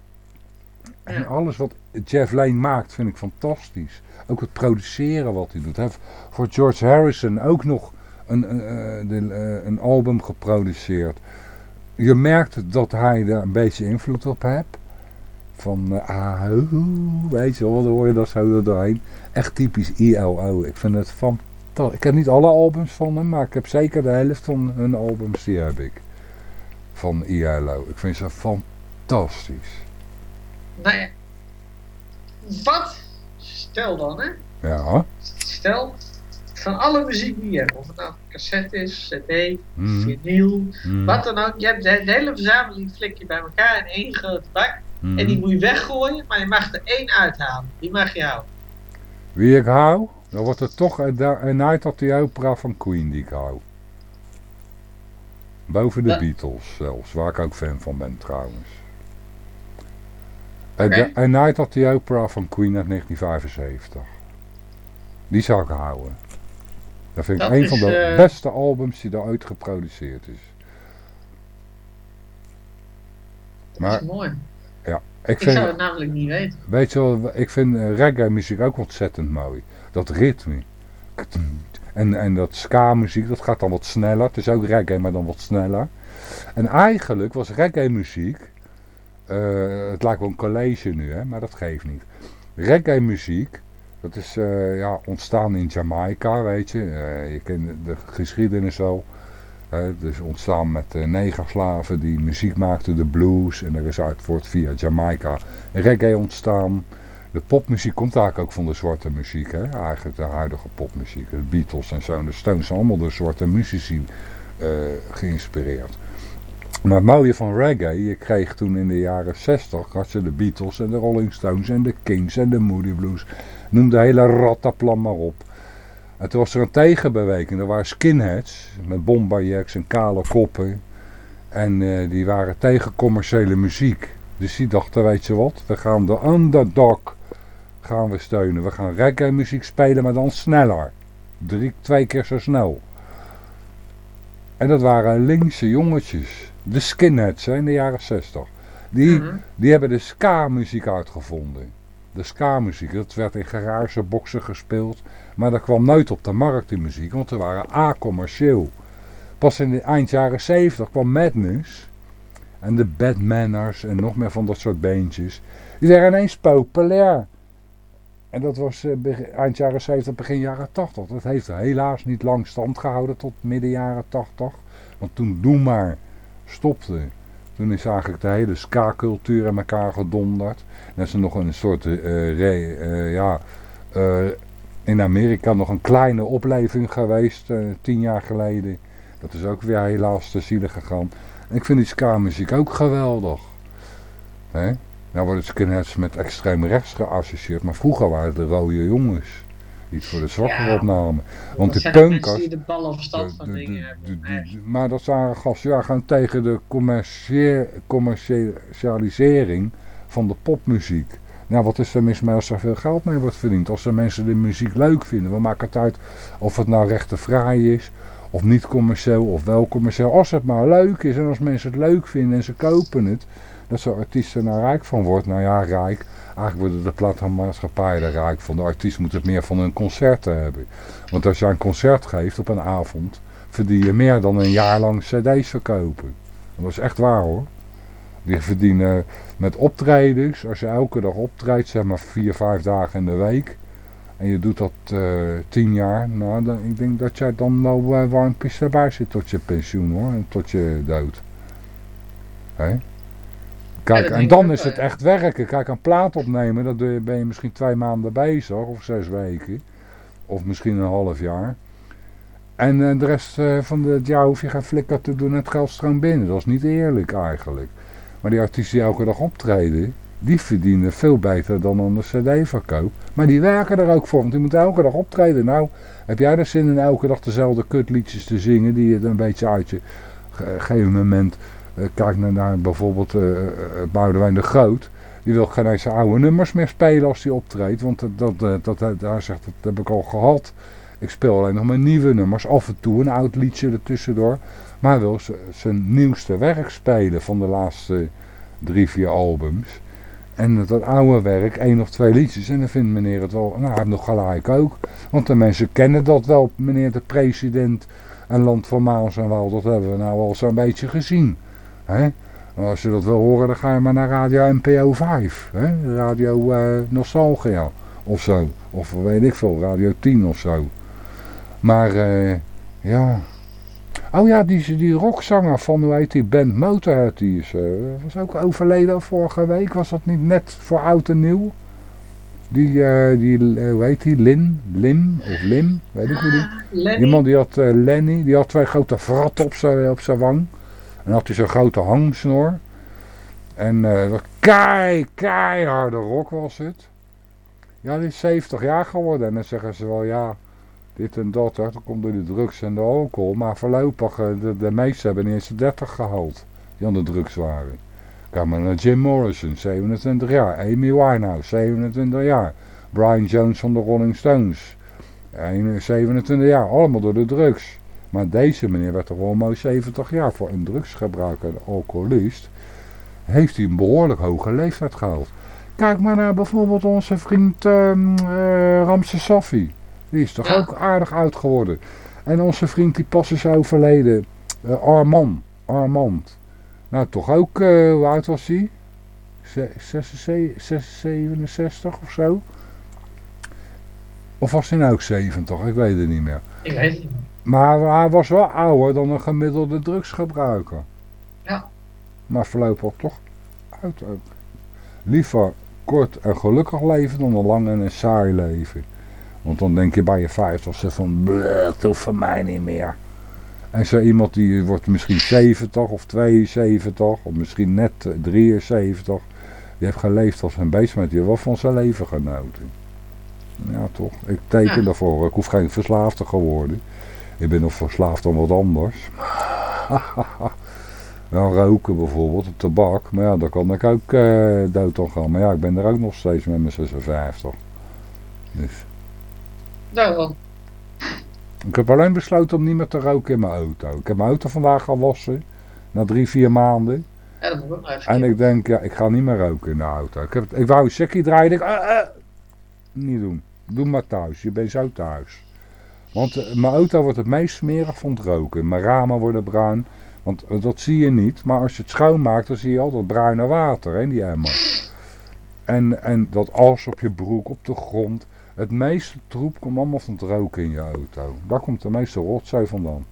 [SPEAKER 1] En alles wat Jeff Lane maakt vind ik fantastisch. Ook het produceren wat hij doet. Hij heeft voor George Harrison ook nog een, een, een album geproduceerd je merkt dat hij er een beetje invloed op heeft. Van, uh, weet je wel, dan hoor je dat zo doorheen. Echt typisch ILO. Ik vind het fantastisch. Ik heb niet alle albums van hem, maar ik heb zeker de helft van hun albums, die heb ik. Van ILO. Ik vind ze fantastisch.
[SPEAKER 2] Nou ja, wat? Stel dan, hè?
[SPEAKER 1] Ja.
[SPEAKER 2] Stel, van alle muziek die je hebt. Of het nou cassette is, cd, mm. vinyl, mm. wat dan ook. Je hebt de, hele verzameling flik je bij elkaar in één grote bak. Mm. En die moet je weggooien, maar je mag er één uithalen. Die mag je houden.
[SPEAKER 1] Wie ik hou? Dan wordt het toch een Night of the Opera van Queen die ik hou. Boven de Beatles zelfs, waar ik ook fan van ben trouwens. Okay. A Night of the Opera van Queen uit 1975. Die zou ik houden. Dat vind ik een van de uh... beste albums die er ooit geproduceerd is.
[SPEAKER 2] Dat maar, is mooi.
[SPEAKER 1] Ja,
[SPEAKER 2] ik, ik vind, zou het namelijk niet weten.
[SPEAKER 1] Weet je wel, ik vind uh, reggae muziek ook ontzettend mooi. Dat ritme. En, en dat ska muziek, dat gaat dan wat sneller. Het is ook reggae, maar dan wat sneller. En eigenlijk was reggae muziek... Uh, het lijkt wel een college nu, hè, maar dat geeft niet. Reggae muziek dat is uh, ja, ontstaan in Jamaica, weet je. Uh, je kent de geschiedenis al. Dus ontstaan met negerslaven die muziek maakten, de blues. En er is uit voort via Jamaica reggae ontstaan. De popmuziek komt eigenlijk ook van de zwarte muziek. Hè? Eigenlijk de huidige popmuziek. De Beatles en zo. De Stones zijn allemaal door zwarte muzici geïnspireerd. Maar het mooie van reggae, je kreeg toen in de jaren 60, had je de Beatles en de Rolling Stones en de Kings en de Moody Blues. Noem de hele rattaplan maar op. En toen was er een tegenbeweging. Er waren skinheads met bombarjacks en kale koppen. En uh, die waren tegen commerciële muziek. Dus die dachten, weet je wat, we gaan de underdog gaan we steunen. We gaan reggae muziek spelen, maar dan sneller. Drie, twee keer zo snel. En dat waren linkse jongetjes. De skinheads hè, in de jaren 60. Die,
[SPEAKER 2] Mhm.
[SPEAKER 1] die hebben de ska-muziek uitgevonden. De ska-muziek, dat werd in garageboxen gespeeld. Maar dat kwam nooit op de markt, die muziek, want ze waren a-commercieel. Pas in de eind jaren 70 kwam Madness en de Batmanners en nog meer van dat soort beentjes. Die werden ineens populair. En dat was eh, eind jaren 70, begin jaren 80. Dat heeft helaas niet lang stand gehouden tot midden jaren 80. Want toen Doe Maar stopte, toen is eigenlijk de hele ska-cultuur in elkaar gedonderd. En is nog een soort, eh, eh, ja, eh, in Amerika nog een kleine opleving geweest, tien jaar geleden. Dat is ook weer helaas te zielig gegaan. Ik vind die ska-muziek ook geweldig. Hè? Nou worden skinheads met extreem rechts geassocieerd, maar vroeger waren het de rode jongens. Die het voor de zwakken
[SPEAKER 2] Ja.
[SPEAKER 1] opnamen. Want
[SPEAKER 2] de
[SPEAKER 1] punkers...
[SPEAKER 2] die de bal of verstand van
[SPEAKER 1] de- de-
[SPEAKER 2] dingen hebben.
[SPEAKER 1] de- maar dat waren gasten, ja, gaan tegen de commercialisering van de popmuziek. Nou, wat is er mis mee als er veel geld mee wordt verdiend? Als de mensen de muziek leuk vinden, we maken het uit of het nou rechte fraai is, of niet commercieel, of wel commercieel. Als het maar leuk is en als mensen het leuk vinden en ze kopen het, dat zo'n artiest er nou rijk van wordt. Nou ja, rijk. Eigenlijk worden de platenmaatschappijen rijk van. De artiest moet het meer van hun concerten hebben. Want als je een concert geeft op een avond, verdien je meer dan een jaar lang cd's verkopen. Dat is echt waar hoor. Die verdienen met optredens, als je elke dag optreedt, zeg maar vier, vijf dagen in de week. En je doet dat eh, tien jaar, nou dan, ik denk dat jij dan wel uh, warmpies erbij zit tot je pensioen hoor, en tot je dood. Hè? Kijk, en dan is het echt werken. Kijk, een plaat opnemen, dat ben je misschien twee maanden bezig, of zes weken. Of misschien een half jaar. En eh, de rest eh, van het jaar hoef je geen flikker te doen en het geld stroomt binnen. Dat is niet eerlijk eigenlijk. Maar die artiesten die elke dag optreden, die verdienen veel beter dan aan de cd-verkoop. Maar die werken er ook voor, want die moeten elke dag optreden. Nou, heb jij er zin in elke dag dezelfde kutliedjes te zingen die je een beetje uit je ge- gegeven moment... eh, kijk naar, naar bijvoorbeeld eh eh, Boudewijn de Groot. Die wil geen eens zijn oude nummers meer spelen als hij optreedt. Want dat, dat, dat, hij zegt, dat heb ik al gehad. Ik speel alleen nog maar nieuwe nummers. Af en toe een oud liedje ertussendoor. Maar hij wil zijn nieuwste werk spelen van de laatste drie, vier albums. En dat oude werk, één of twee liedjes. En dan vindt meneer het wel, nou hij nog gelijk ook. Want de mensen kennen dat wel, meneer de president en land van Maas en Waal. Dat hebben we nou al zo'n beetje gezien. Hè? Als je dat wil horen, dan ga je maar naar radio NPO 5. Hè? Radio eh, Nostalgia of zo. Of weet ik veel, Radio 10 of zo. Maar eh, ja. Oh ja, die, die rockzanger van, hoe heet die, band Motorhead, die is, eh, was ook overleden vorige week. Was dat niet net voor oud en nieuw? Die, die eh, hoe heet die, Lin, Lim of Lim, weet ik hoe die.
[SPEAKER 2] Ah.
[SPEAKER 1] Die man die had, Lenny, die had twee grote vratten op zijn op zijn wang. En had hij zo'n grote hangsnor. En wat kei, keiharde rock was het. Ja, die is 70 jaar geworden. En dan zeggen ze wel, ja, dit en dat, hè, dat komt door de drugs en de alcohol. Maar voorlopig, eh, de, de meesten hebben eens de 30 gehaald, die aan de drugs waren. Kijk maar naar Jim Morrison, 27 jaar. Amy Winehouse, 27 jaar. Brian Jones van de Rolling Stones, 27 jaar. Allemaal door de drugs. Maar deze meneer werd toch almost 70 jaar voor een drugsgebruiker en alcoholist. Heeft hij een behoorlijk hoge leeftijd gehaald. Kijk maar naar bijvoorbeeld onze vriend ehm eh, Ramses Safi. Die is toch
[SPEAKER 2] Ja.
[SPEAKER 1] ook aardig oud geworden. En onze vriend die pas is overleden. eh, Armand. Armand. Nou toch ook, eh, hoe oud was hij? Ze- 66 67 of zo? Of was hij nou ook 70? Ik weet het niet meer.
[SPEAKER 2] Ik weet het niet.
[SPEAKER 1] Maar hij was wel ouder dan een gemiddelde drugsgebruiker.
[SPEAKER 2] Ja.
[SPEAKER 1] Maar voorlopig toch uit ook. Liever kort en gelukkig leven dan een lang en een saai leven. Want dan denk je bij je vijftigste van, "Bleh, dat hoeft van mij niet meer. En zo iemand die wordt misschien 70 of 72 of misschien net eh, 73. Die heeft geleefd als een beest, maar die heeft wel van zijn leven genoten. Ja toch, ik teken
[SPEAKER 2] Ja.
[SPEAKER 1] daarvoor. Ik hoef geen verslaafde geworden. Ik ben nog verslaafd aan wat anders. Wel roken bijvoorbeeld, tabak. Maar ja, daar kan ik ook uh, dood aan gaan. Maar ja, ik ben er ook nog steeds met mijn 56. Dus.
[SPEAKER 2] Nou,
[SPEAKER 1] ik heb alleen besloten om niet meer te roken in mijn auto. Ik heb mijn auto vandaag gaan wassen. Na drie, vier maanden.
[SPEAKER 2] Ja, dat moet ik
[SPEAKER 1] en ik denk, ja, ik ga niet meer roken in de auto. Ik, heb, ik wou een sekkie draaien. Ik, uh, uh, niet doen. Doe maar thuis. Je bent zo thuis. Want uh, mijn auto wordt het meest smerig van het roken. Mijn ramen worden bruin. Want dat zie je niet. Maar als je het schoonmaakt, dan zie je altijd bruine water in die emmer. En, en dat as op je broek, op de grond. Het meeste troep komt allemaal van het roken in je auto. Daar komt de meeste rotzooi vandaan.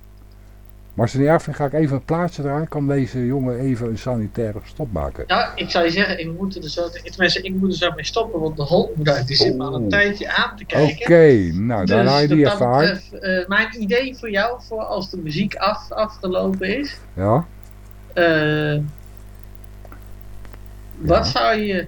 [SPEAKER 1] Maar als je niet erg vindt, ga ik even een plaatsje draaien. Kan deze jongen even een sanitaire stop maken?
[SPEAKER 2] Ja, ik zou je zeggen, ik moet er zo, tenminste, ik moet er zo mee stoppen. Want de hond moet uit. Die zit me al een tijdje aan te kijken.
[SPEAKER 1] Oké, nou dan haal je die.
[SPEAKER 2] Uh, mijn idee voor jou, voor als de muziek af, afgelopen is.
[SPEAKER 1] Ja?
[SPEAKER 2] Uh, wat zou je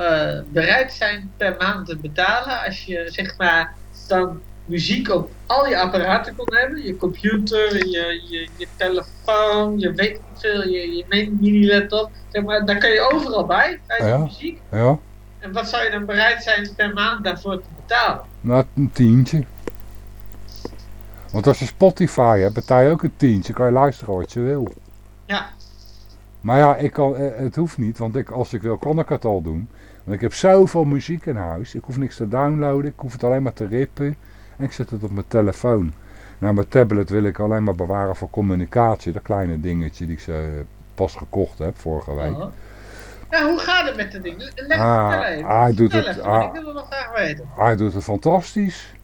[SPEAKER 2] uh, bereid zijn per maand te betalen als je zeg maar dan muziek op al je apparaten kon hebben. Je computer, je, je, je telefoon, je weet niet veel, je, je mini-laptop. Zeg maar, daar kan je overal bij, bij
[SPEAKER 1] ja,
[SPEAKER 2] muziek.
[SPEAKER 1] Ja.
[SPEAKER 2] En wat zou je dan bereid zijn per maand daarvoor te betalen?
[SPEAKER 1] Nou, een tientje. Want als je Spotify hebt, betaal je ook een tientje. kan je luisteren wat je wil.
[SPEAKER 2] Ja.
[SPEAKER 1] Maar ja, ik kan, eh, het hoeft niet, want ik, als ik wil, kan ik het al doen. Want ik heb zoveel muziek in huis. Ik hoef niks te downloaden. Ik hoef het alleen maar te rippen. Ik zet het op mijn telefoon. Nou, mijn tablet wil ik alleen maar bewaren voor communicatie. Dat kleine dingetje die ik ze pas gekocht heb vorige week.
[SPEAKER 2] Uh Ja, hoe gaat het met dat ding? Leg
[SPEAKER 1] ah, Hij doet het,
[SPEAKER 2] even, ah, ik wil het nog graag weten.
[SPEAKER 1] Hij doet het fantastisch.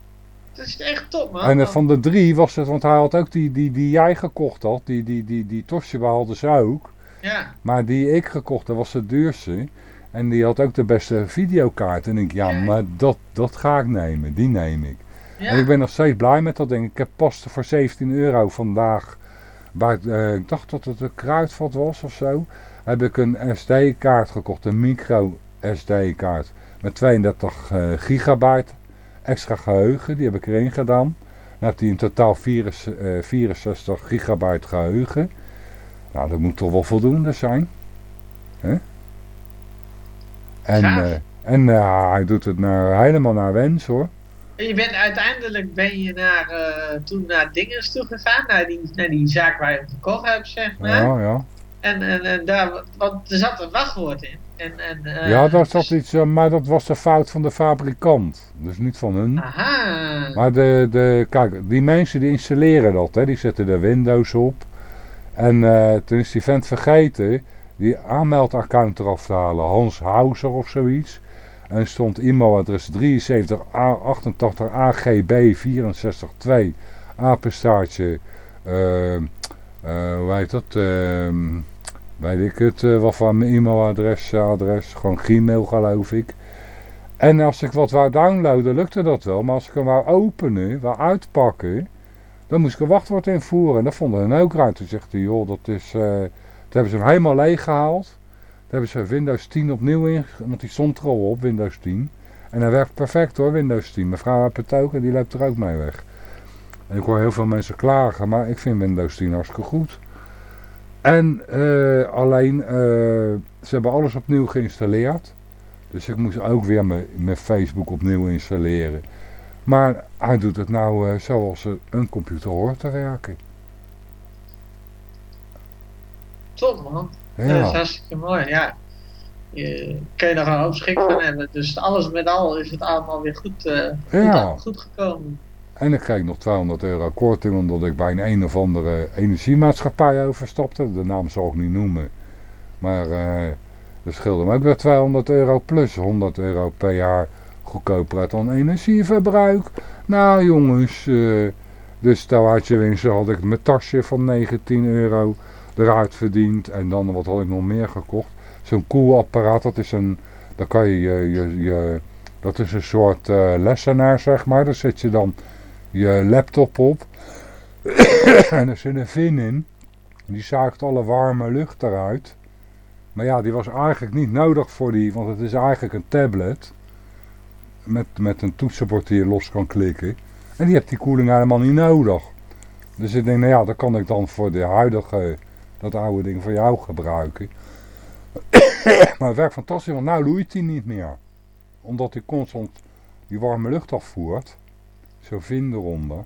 [SPEAKER 2] Het is echt top, man.
[SPEAKER 1] En van de drie was het, want hij had ook die, die, die jij gekocht had, die, die, die, die Toshiba hadden ze ook.
[SPEAKER 2] Ja.
[SPEAKER 1] Maar die ik gekocht heb was de duurste. En die had ook de beste videokaart. En ik denk, ja, maar dat, dat ga ik nemen. Die neem ik.
[SPEAKER 2] Ja.
[SPEAKER 1] En ik ben nog steeds blij met dat ding. Ik heb pas voor 17 euro vandaag, bij, uh, ik dacht dat het een kruidvat was of zo, heb ik een SD-kaart gekocht. Een micro SD-kaart met 32 uh, gigabyte extra geheugen. Die heb ik erin gedaan. Dan heeft hij in totaal 64, uh, 64 gigabyte geheugen. Nou, dat moet toch wel voldoende zijn. En, uh, en uh, hij doet het naar, helemaal naar wens hoor.
[SPEAKER 2] Je bent uiteindelijk ben je naar, uh, toen naar Dinges toe gegaan, naar die, naar die zaak waar je hem verkocht hebt, zeg maar.
[SPEAKER 1] Ja, ja.
[SPEAKER 2] En, en, en daar, want er zat een wachtwoord in. En, en,
[SPEAKER 1] ja, dat zat iets, maar dat was de fout van de fabrikant. Dus niet van hun.
[SPEAKER 2] Aha.
[SPEAKER 1] Maar de, de, kijk, die mensen die installeren dat, hè, die zetten de Windows op. En toen is die vent vergeten die aanmeldaccount eraf te halen. Hans Houser of zoiets. En stond e-mailadres 7388 AGB 642 apenstaartje. Uh, uh, hoe heet dat? Uh, weet ik het, uh, wat van mijn e-mailadres, adres, gewoon Gmail geloof ik. En als ik wat wou downloaden, lukte dat wel. Maar als ik hem wou openen, wou uitpakken, dan moest ik een wachtwoord invoeren. En dat vonden hun ook uit. Toen zegt hij, joh, dat is... Toen hebben ze hem helemaal leeg gehaald. Hebben ze Windows 10 opnieuw in, want die stond er op, Windows 10. En hij werkt perfect hoor, Windows 10. Mijn vrouw heeft het en die loopt er ook mee weg. En ik hoor heel veel mensen klagen, maar ik vind Windows 10 hartstikke goed. En uh, alleen, uh, ze hebben alles opnieuw geïnstalleerd. Dus ik moest ook weer mijn Facebook opnieuw installeren. Maar hij doet het nou uh, zoals een computer hoort te werken.
[SPEAKER 2] Top man.
[SPEAKER 1] Ja.
[SPEAKER 2] Dat is hartstikke mooi, ja. Je kan je er een hoop schik van hebben. Dus alles met al is het allemaal weer goed, uh,
[SPEAKER 1] ja.
[SPEAKER 2] goed, goed, gekomen.
[SPEAKER 1] En ik kreeg nog 200 euro korting omdat ik bij een een of andere energiemaatschappij overstapte. De naam zal ik niet noemen. Maar uh, dat scheelde me ook weer 200 euro plus 100 euro per jaar goedkoper uit dan energieverbruik. Nou jongens, uh, dus daar had je winst, had ik mijn tasje van 19 euro eruit verdiend. En dan, wat had ik nog meer gekocht? Zo'n koelapparaat, dat is een, daar kan je, je, je, dat is een soort uh, lessenaar zeg maar. Daar zet je dan je laptop op. en er zit een vin in. Die zuigt alle warme lucht eruit. Maar ja, die was eigenlijk niet nodig voor die, want het is eigenlijk een tablet. Met, met een toetsenbord die je los kan klikken. En die heeft die koeling helemaal niet nodig. Dus ik denk, nou ja, dat kan ik dan voor de huidige dat oude ding voor jou gebruiken. maar het werkt fantastisch, want nou loeit hij niet meer. Omdat hij constant die warme lucht afvoert. Zo vinden eronder.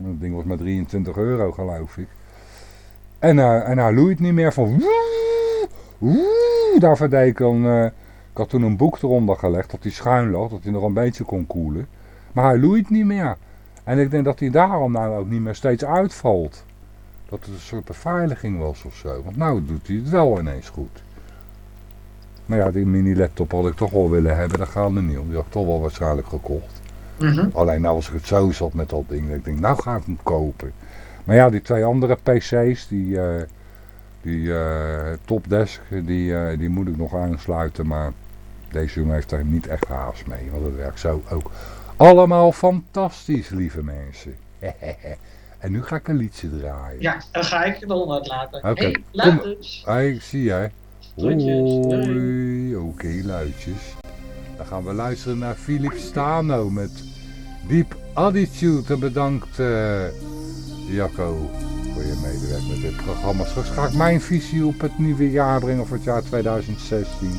[SPEAKER 1] Dat ding was maar 23 euro geloof ik. En, uh, en hij loeit niet meer van... Daarvoor deed ik dan... Uh, ik had toen een boek eronder gelegd dat hij schuin lag. Dat hij nog een beetje kon koelen. Maar hij loeit niet meer. En ik denk dat hij daarom nou ook niet meer steeds uitvalt. Dat het een soort beveiliging was of zo. Want nou doet hij het wel ineens goed. Maar ja, die mini laptop had ik toch wel willen hebben. Dat gaat er niet om. Die had ik toch wel waarschijnlijk gekocht.
[SPEAKER 2] Mhm.
[SPEAKER 1] Alleen nou als ik het zo zat met dat ding. Ik denk, nou ga ik hem kopen. Maar ja, die twee andere PC's, die, uh, die uh, Topdesk, die, uh, die moet ik nog aansluiten. Maar deze jongen heeft daar niet echt haast mee. Want het werkt zo ook allemaal fantastisch, lieve mensen. en nu ga ik een liedje draaien.
[SPEAKER 2] Ja, dan ga ik het onderuit laten.
[SPEAKER 1] Oké,
[SPEAKER 2] Hey, later.
[SPEAKER 1] Hey, zie jij. Hoi. Oké, luidjes. Dan gaan we luisteren naar Philip Stano met Deep Attitude. En bedankt uh, Jacco voor je medewerking met dit programma. Straks ga ik mijn visie op het nieuwe jaar brengen voor het jaar 2016.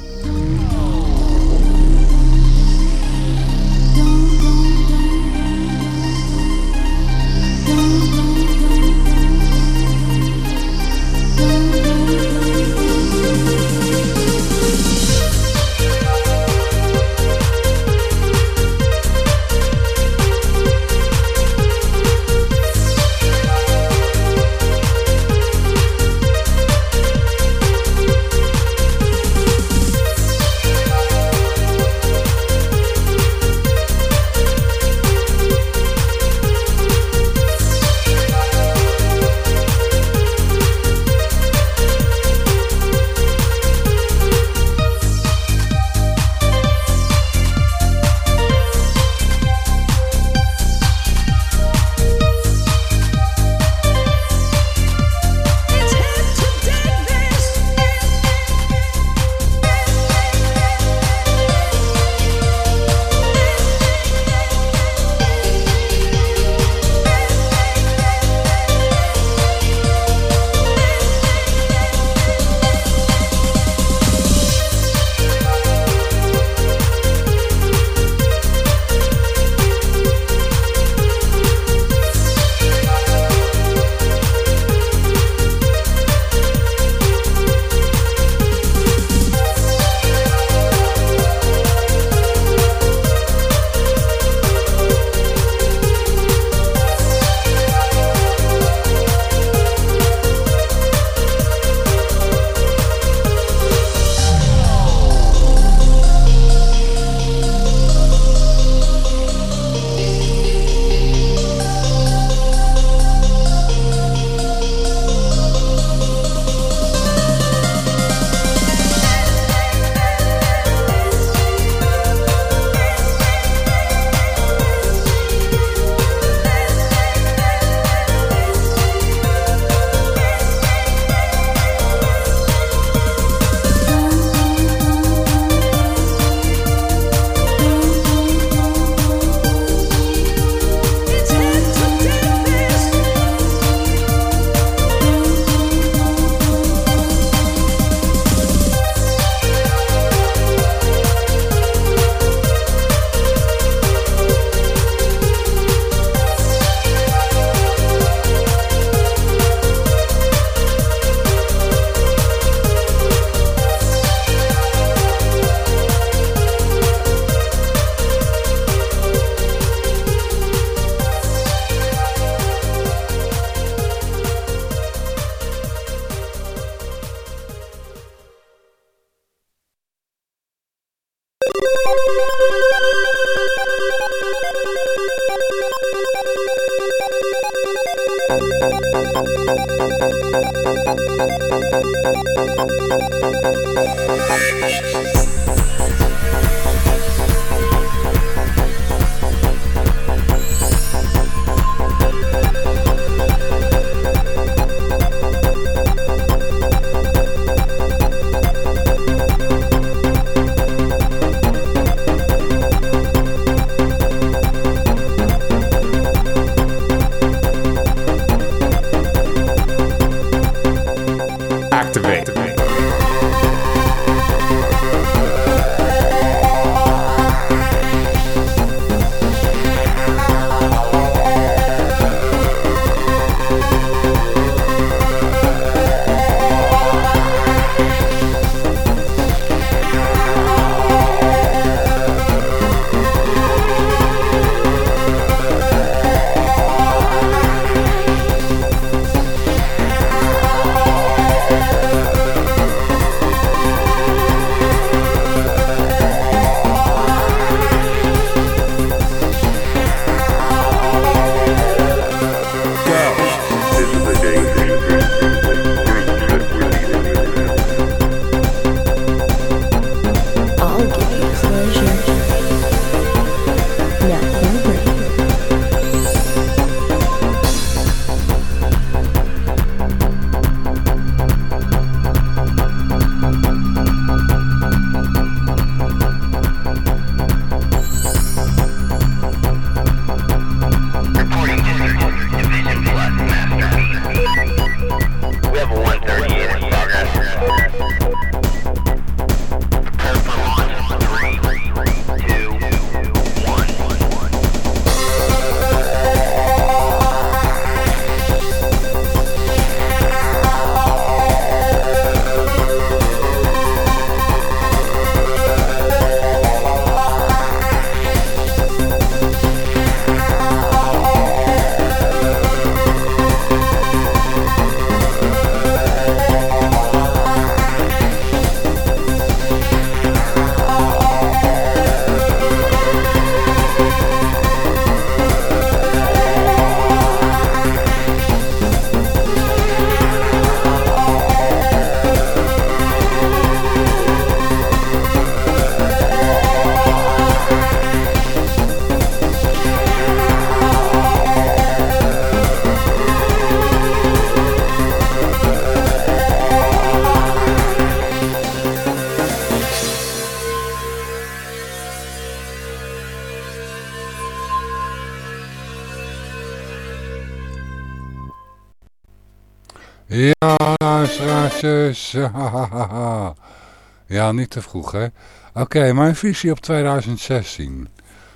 [SPEAKER 1] Ja, niet te vroeg, hè. Oké, mijn visie op 2016.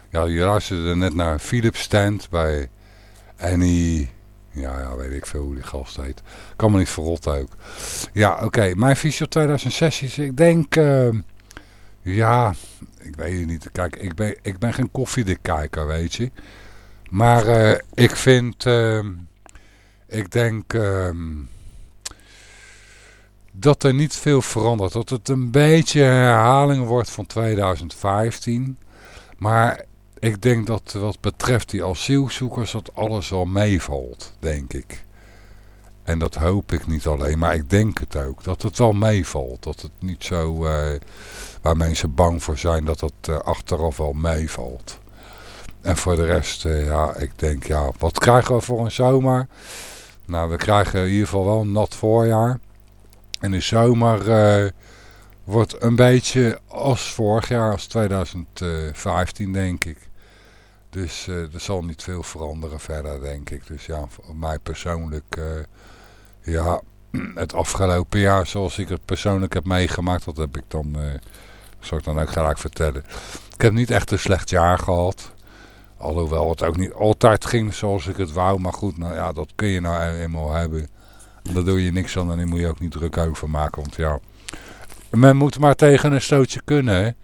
[SPEAKER 1] Ja, je luisterde net naar Philip Stand bij Annie... Ja, ja, weet ik veel hoe die gast heet. Kan me niet verrot ook. Ja, oké. Mijn visie op 2016 ik denk... Uh, ja, ik weet het niet. Kijk, ik ben, ik ben geen koffiedikkijker, weet je. Maar uh, ik vind... Uh, ik denk... dat er niet veel verandert. Dat het een beetje herhaling wordt van 2015. Maar ik denk dat wat betreft die asielzoekers dat alles wel meevalt, denk ik. En dat hoop ik niet alleen, maar ik denk het ook. Dat het wel meevalt. Dat het niet zo, uh, waar mensen bang voor zijn, dat het uh, achteraf wel meevalt. En voor de rest, uh, ja, ik denk, ja, wat krijgen we voor een zomer? Nou, we krijgen in ieder geval wel een nat voorjaar. En de zomer wordt een beetje als vorig jaar, als 2015 denk ik. Dus uh, er zal niet veel veranderen verder, denk ik. Dus ja, voor mij persoonlijk... Uh, ja, het afgelopen jaar zoals ik het persoonlijk heb meegemaakt... dat heb ik dan... Zal ik dan ook graag vertellen. Ik heb niet echt een slecht jaar gehad. Alhoewel het ook niet altijd ging zoals ik het wou. Maar goed, nou ja, dat kun je nou eenmaal hebben. Daar doe je niks aan en daar moet je ook niet druk over maken. Want ja, men moet maar tegen een stootje kunnen.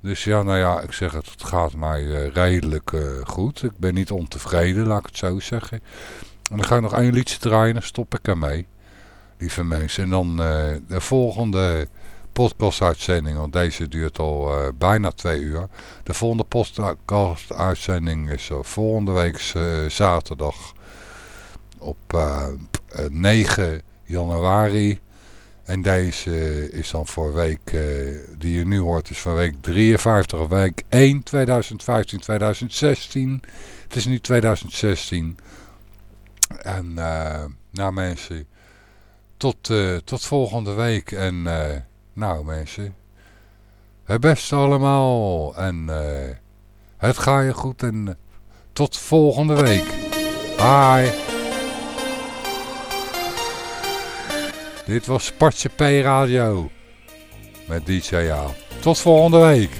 [SPEAKER 1] Dus ja, nou ja, ik zeg het, het gaat mij uh, redelijk uh, goed. Ik ben niet ontevreden, laat ik het zo zeggen. En dan ga ik nog één liedje draaien en stop ik ermee. Lieve mensen. En dan uh, de volgende podcast-uitzending, want deze duurt al bijna twee uur. De volgende podcast-uitzending is volgende week zaterdag op 9 januari en deze is dan voor week, die je nu hoort, is van week 53, week 1, 2015, 2016. Het is nu 2016. En uh, nou mensen, tot, uh, tot volgende week. En nou mensen, het beste allemaal. En het ga je goed en tot volgende week. Bye. Dit was Spartje P Radio met DJ A. Tot volgende week.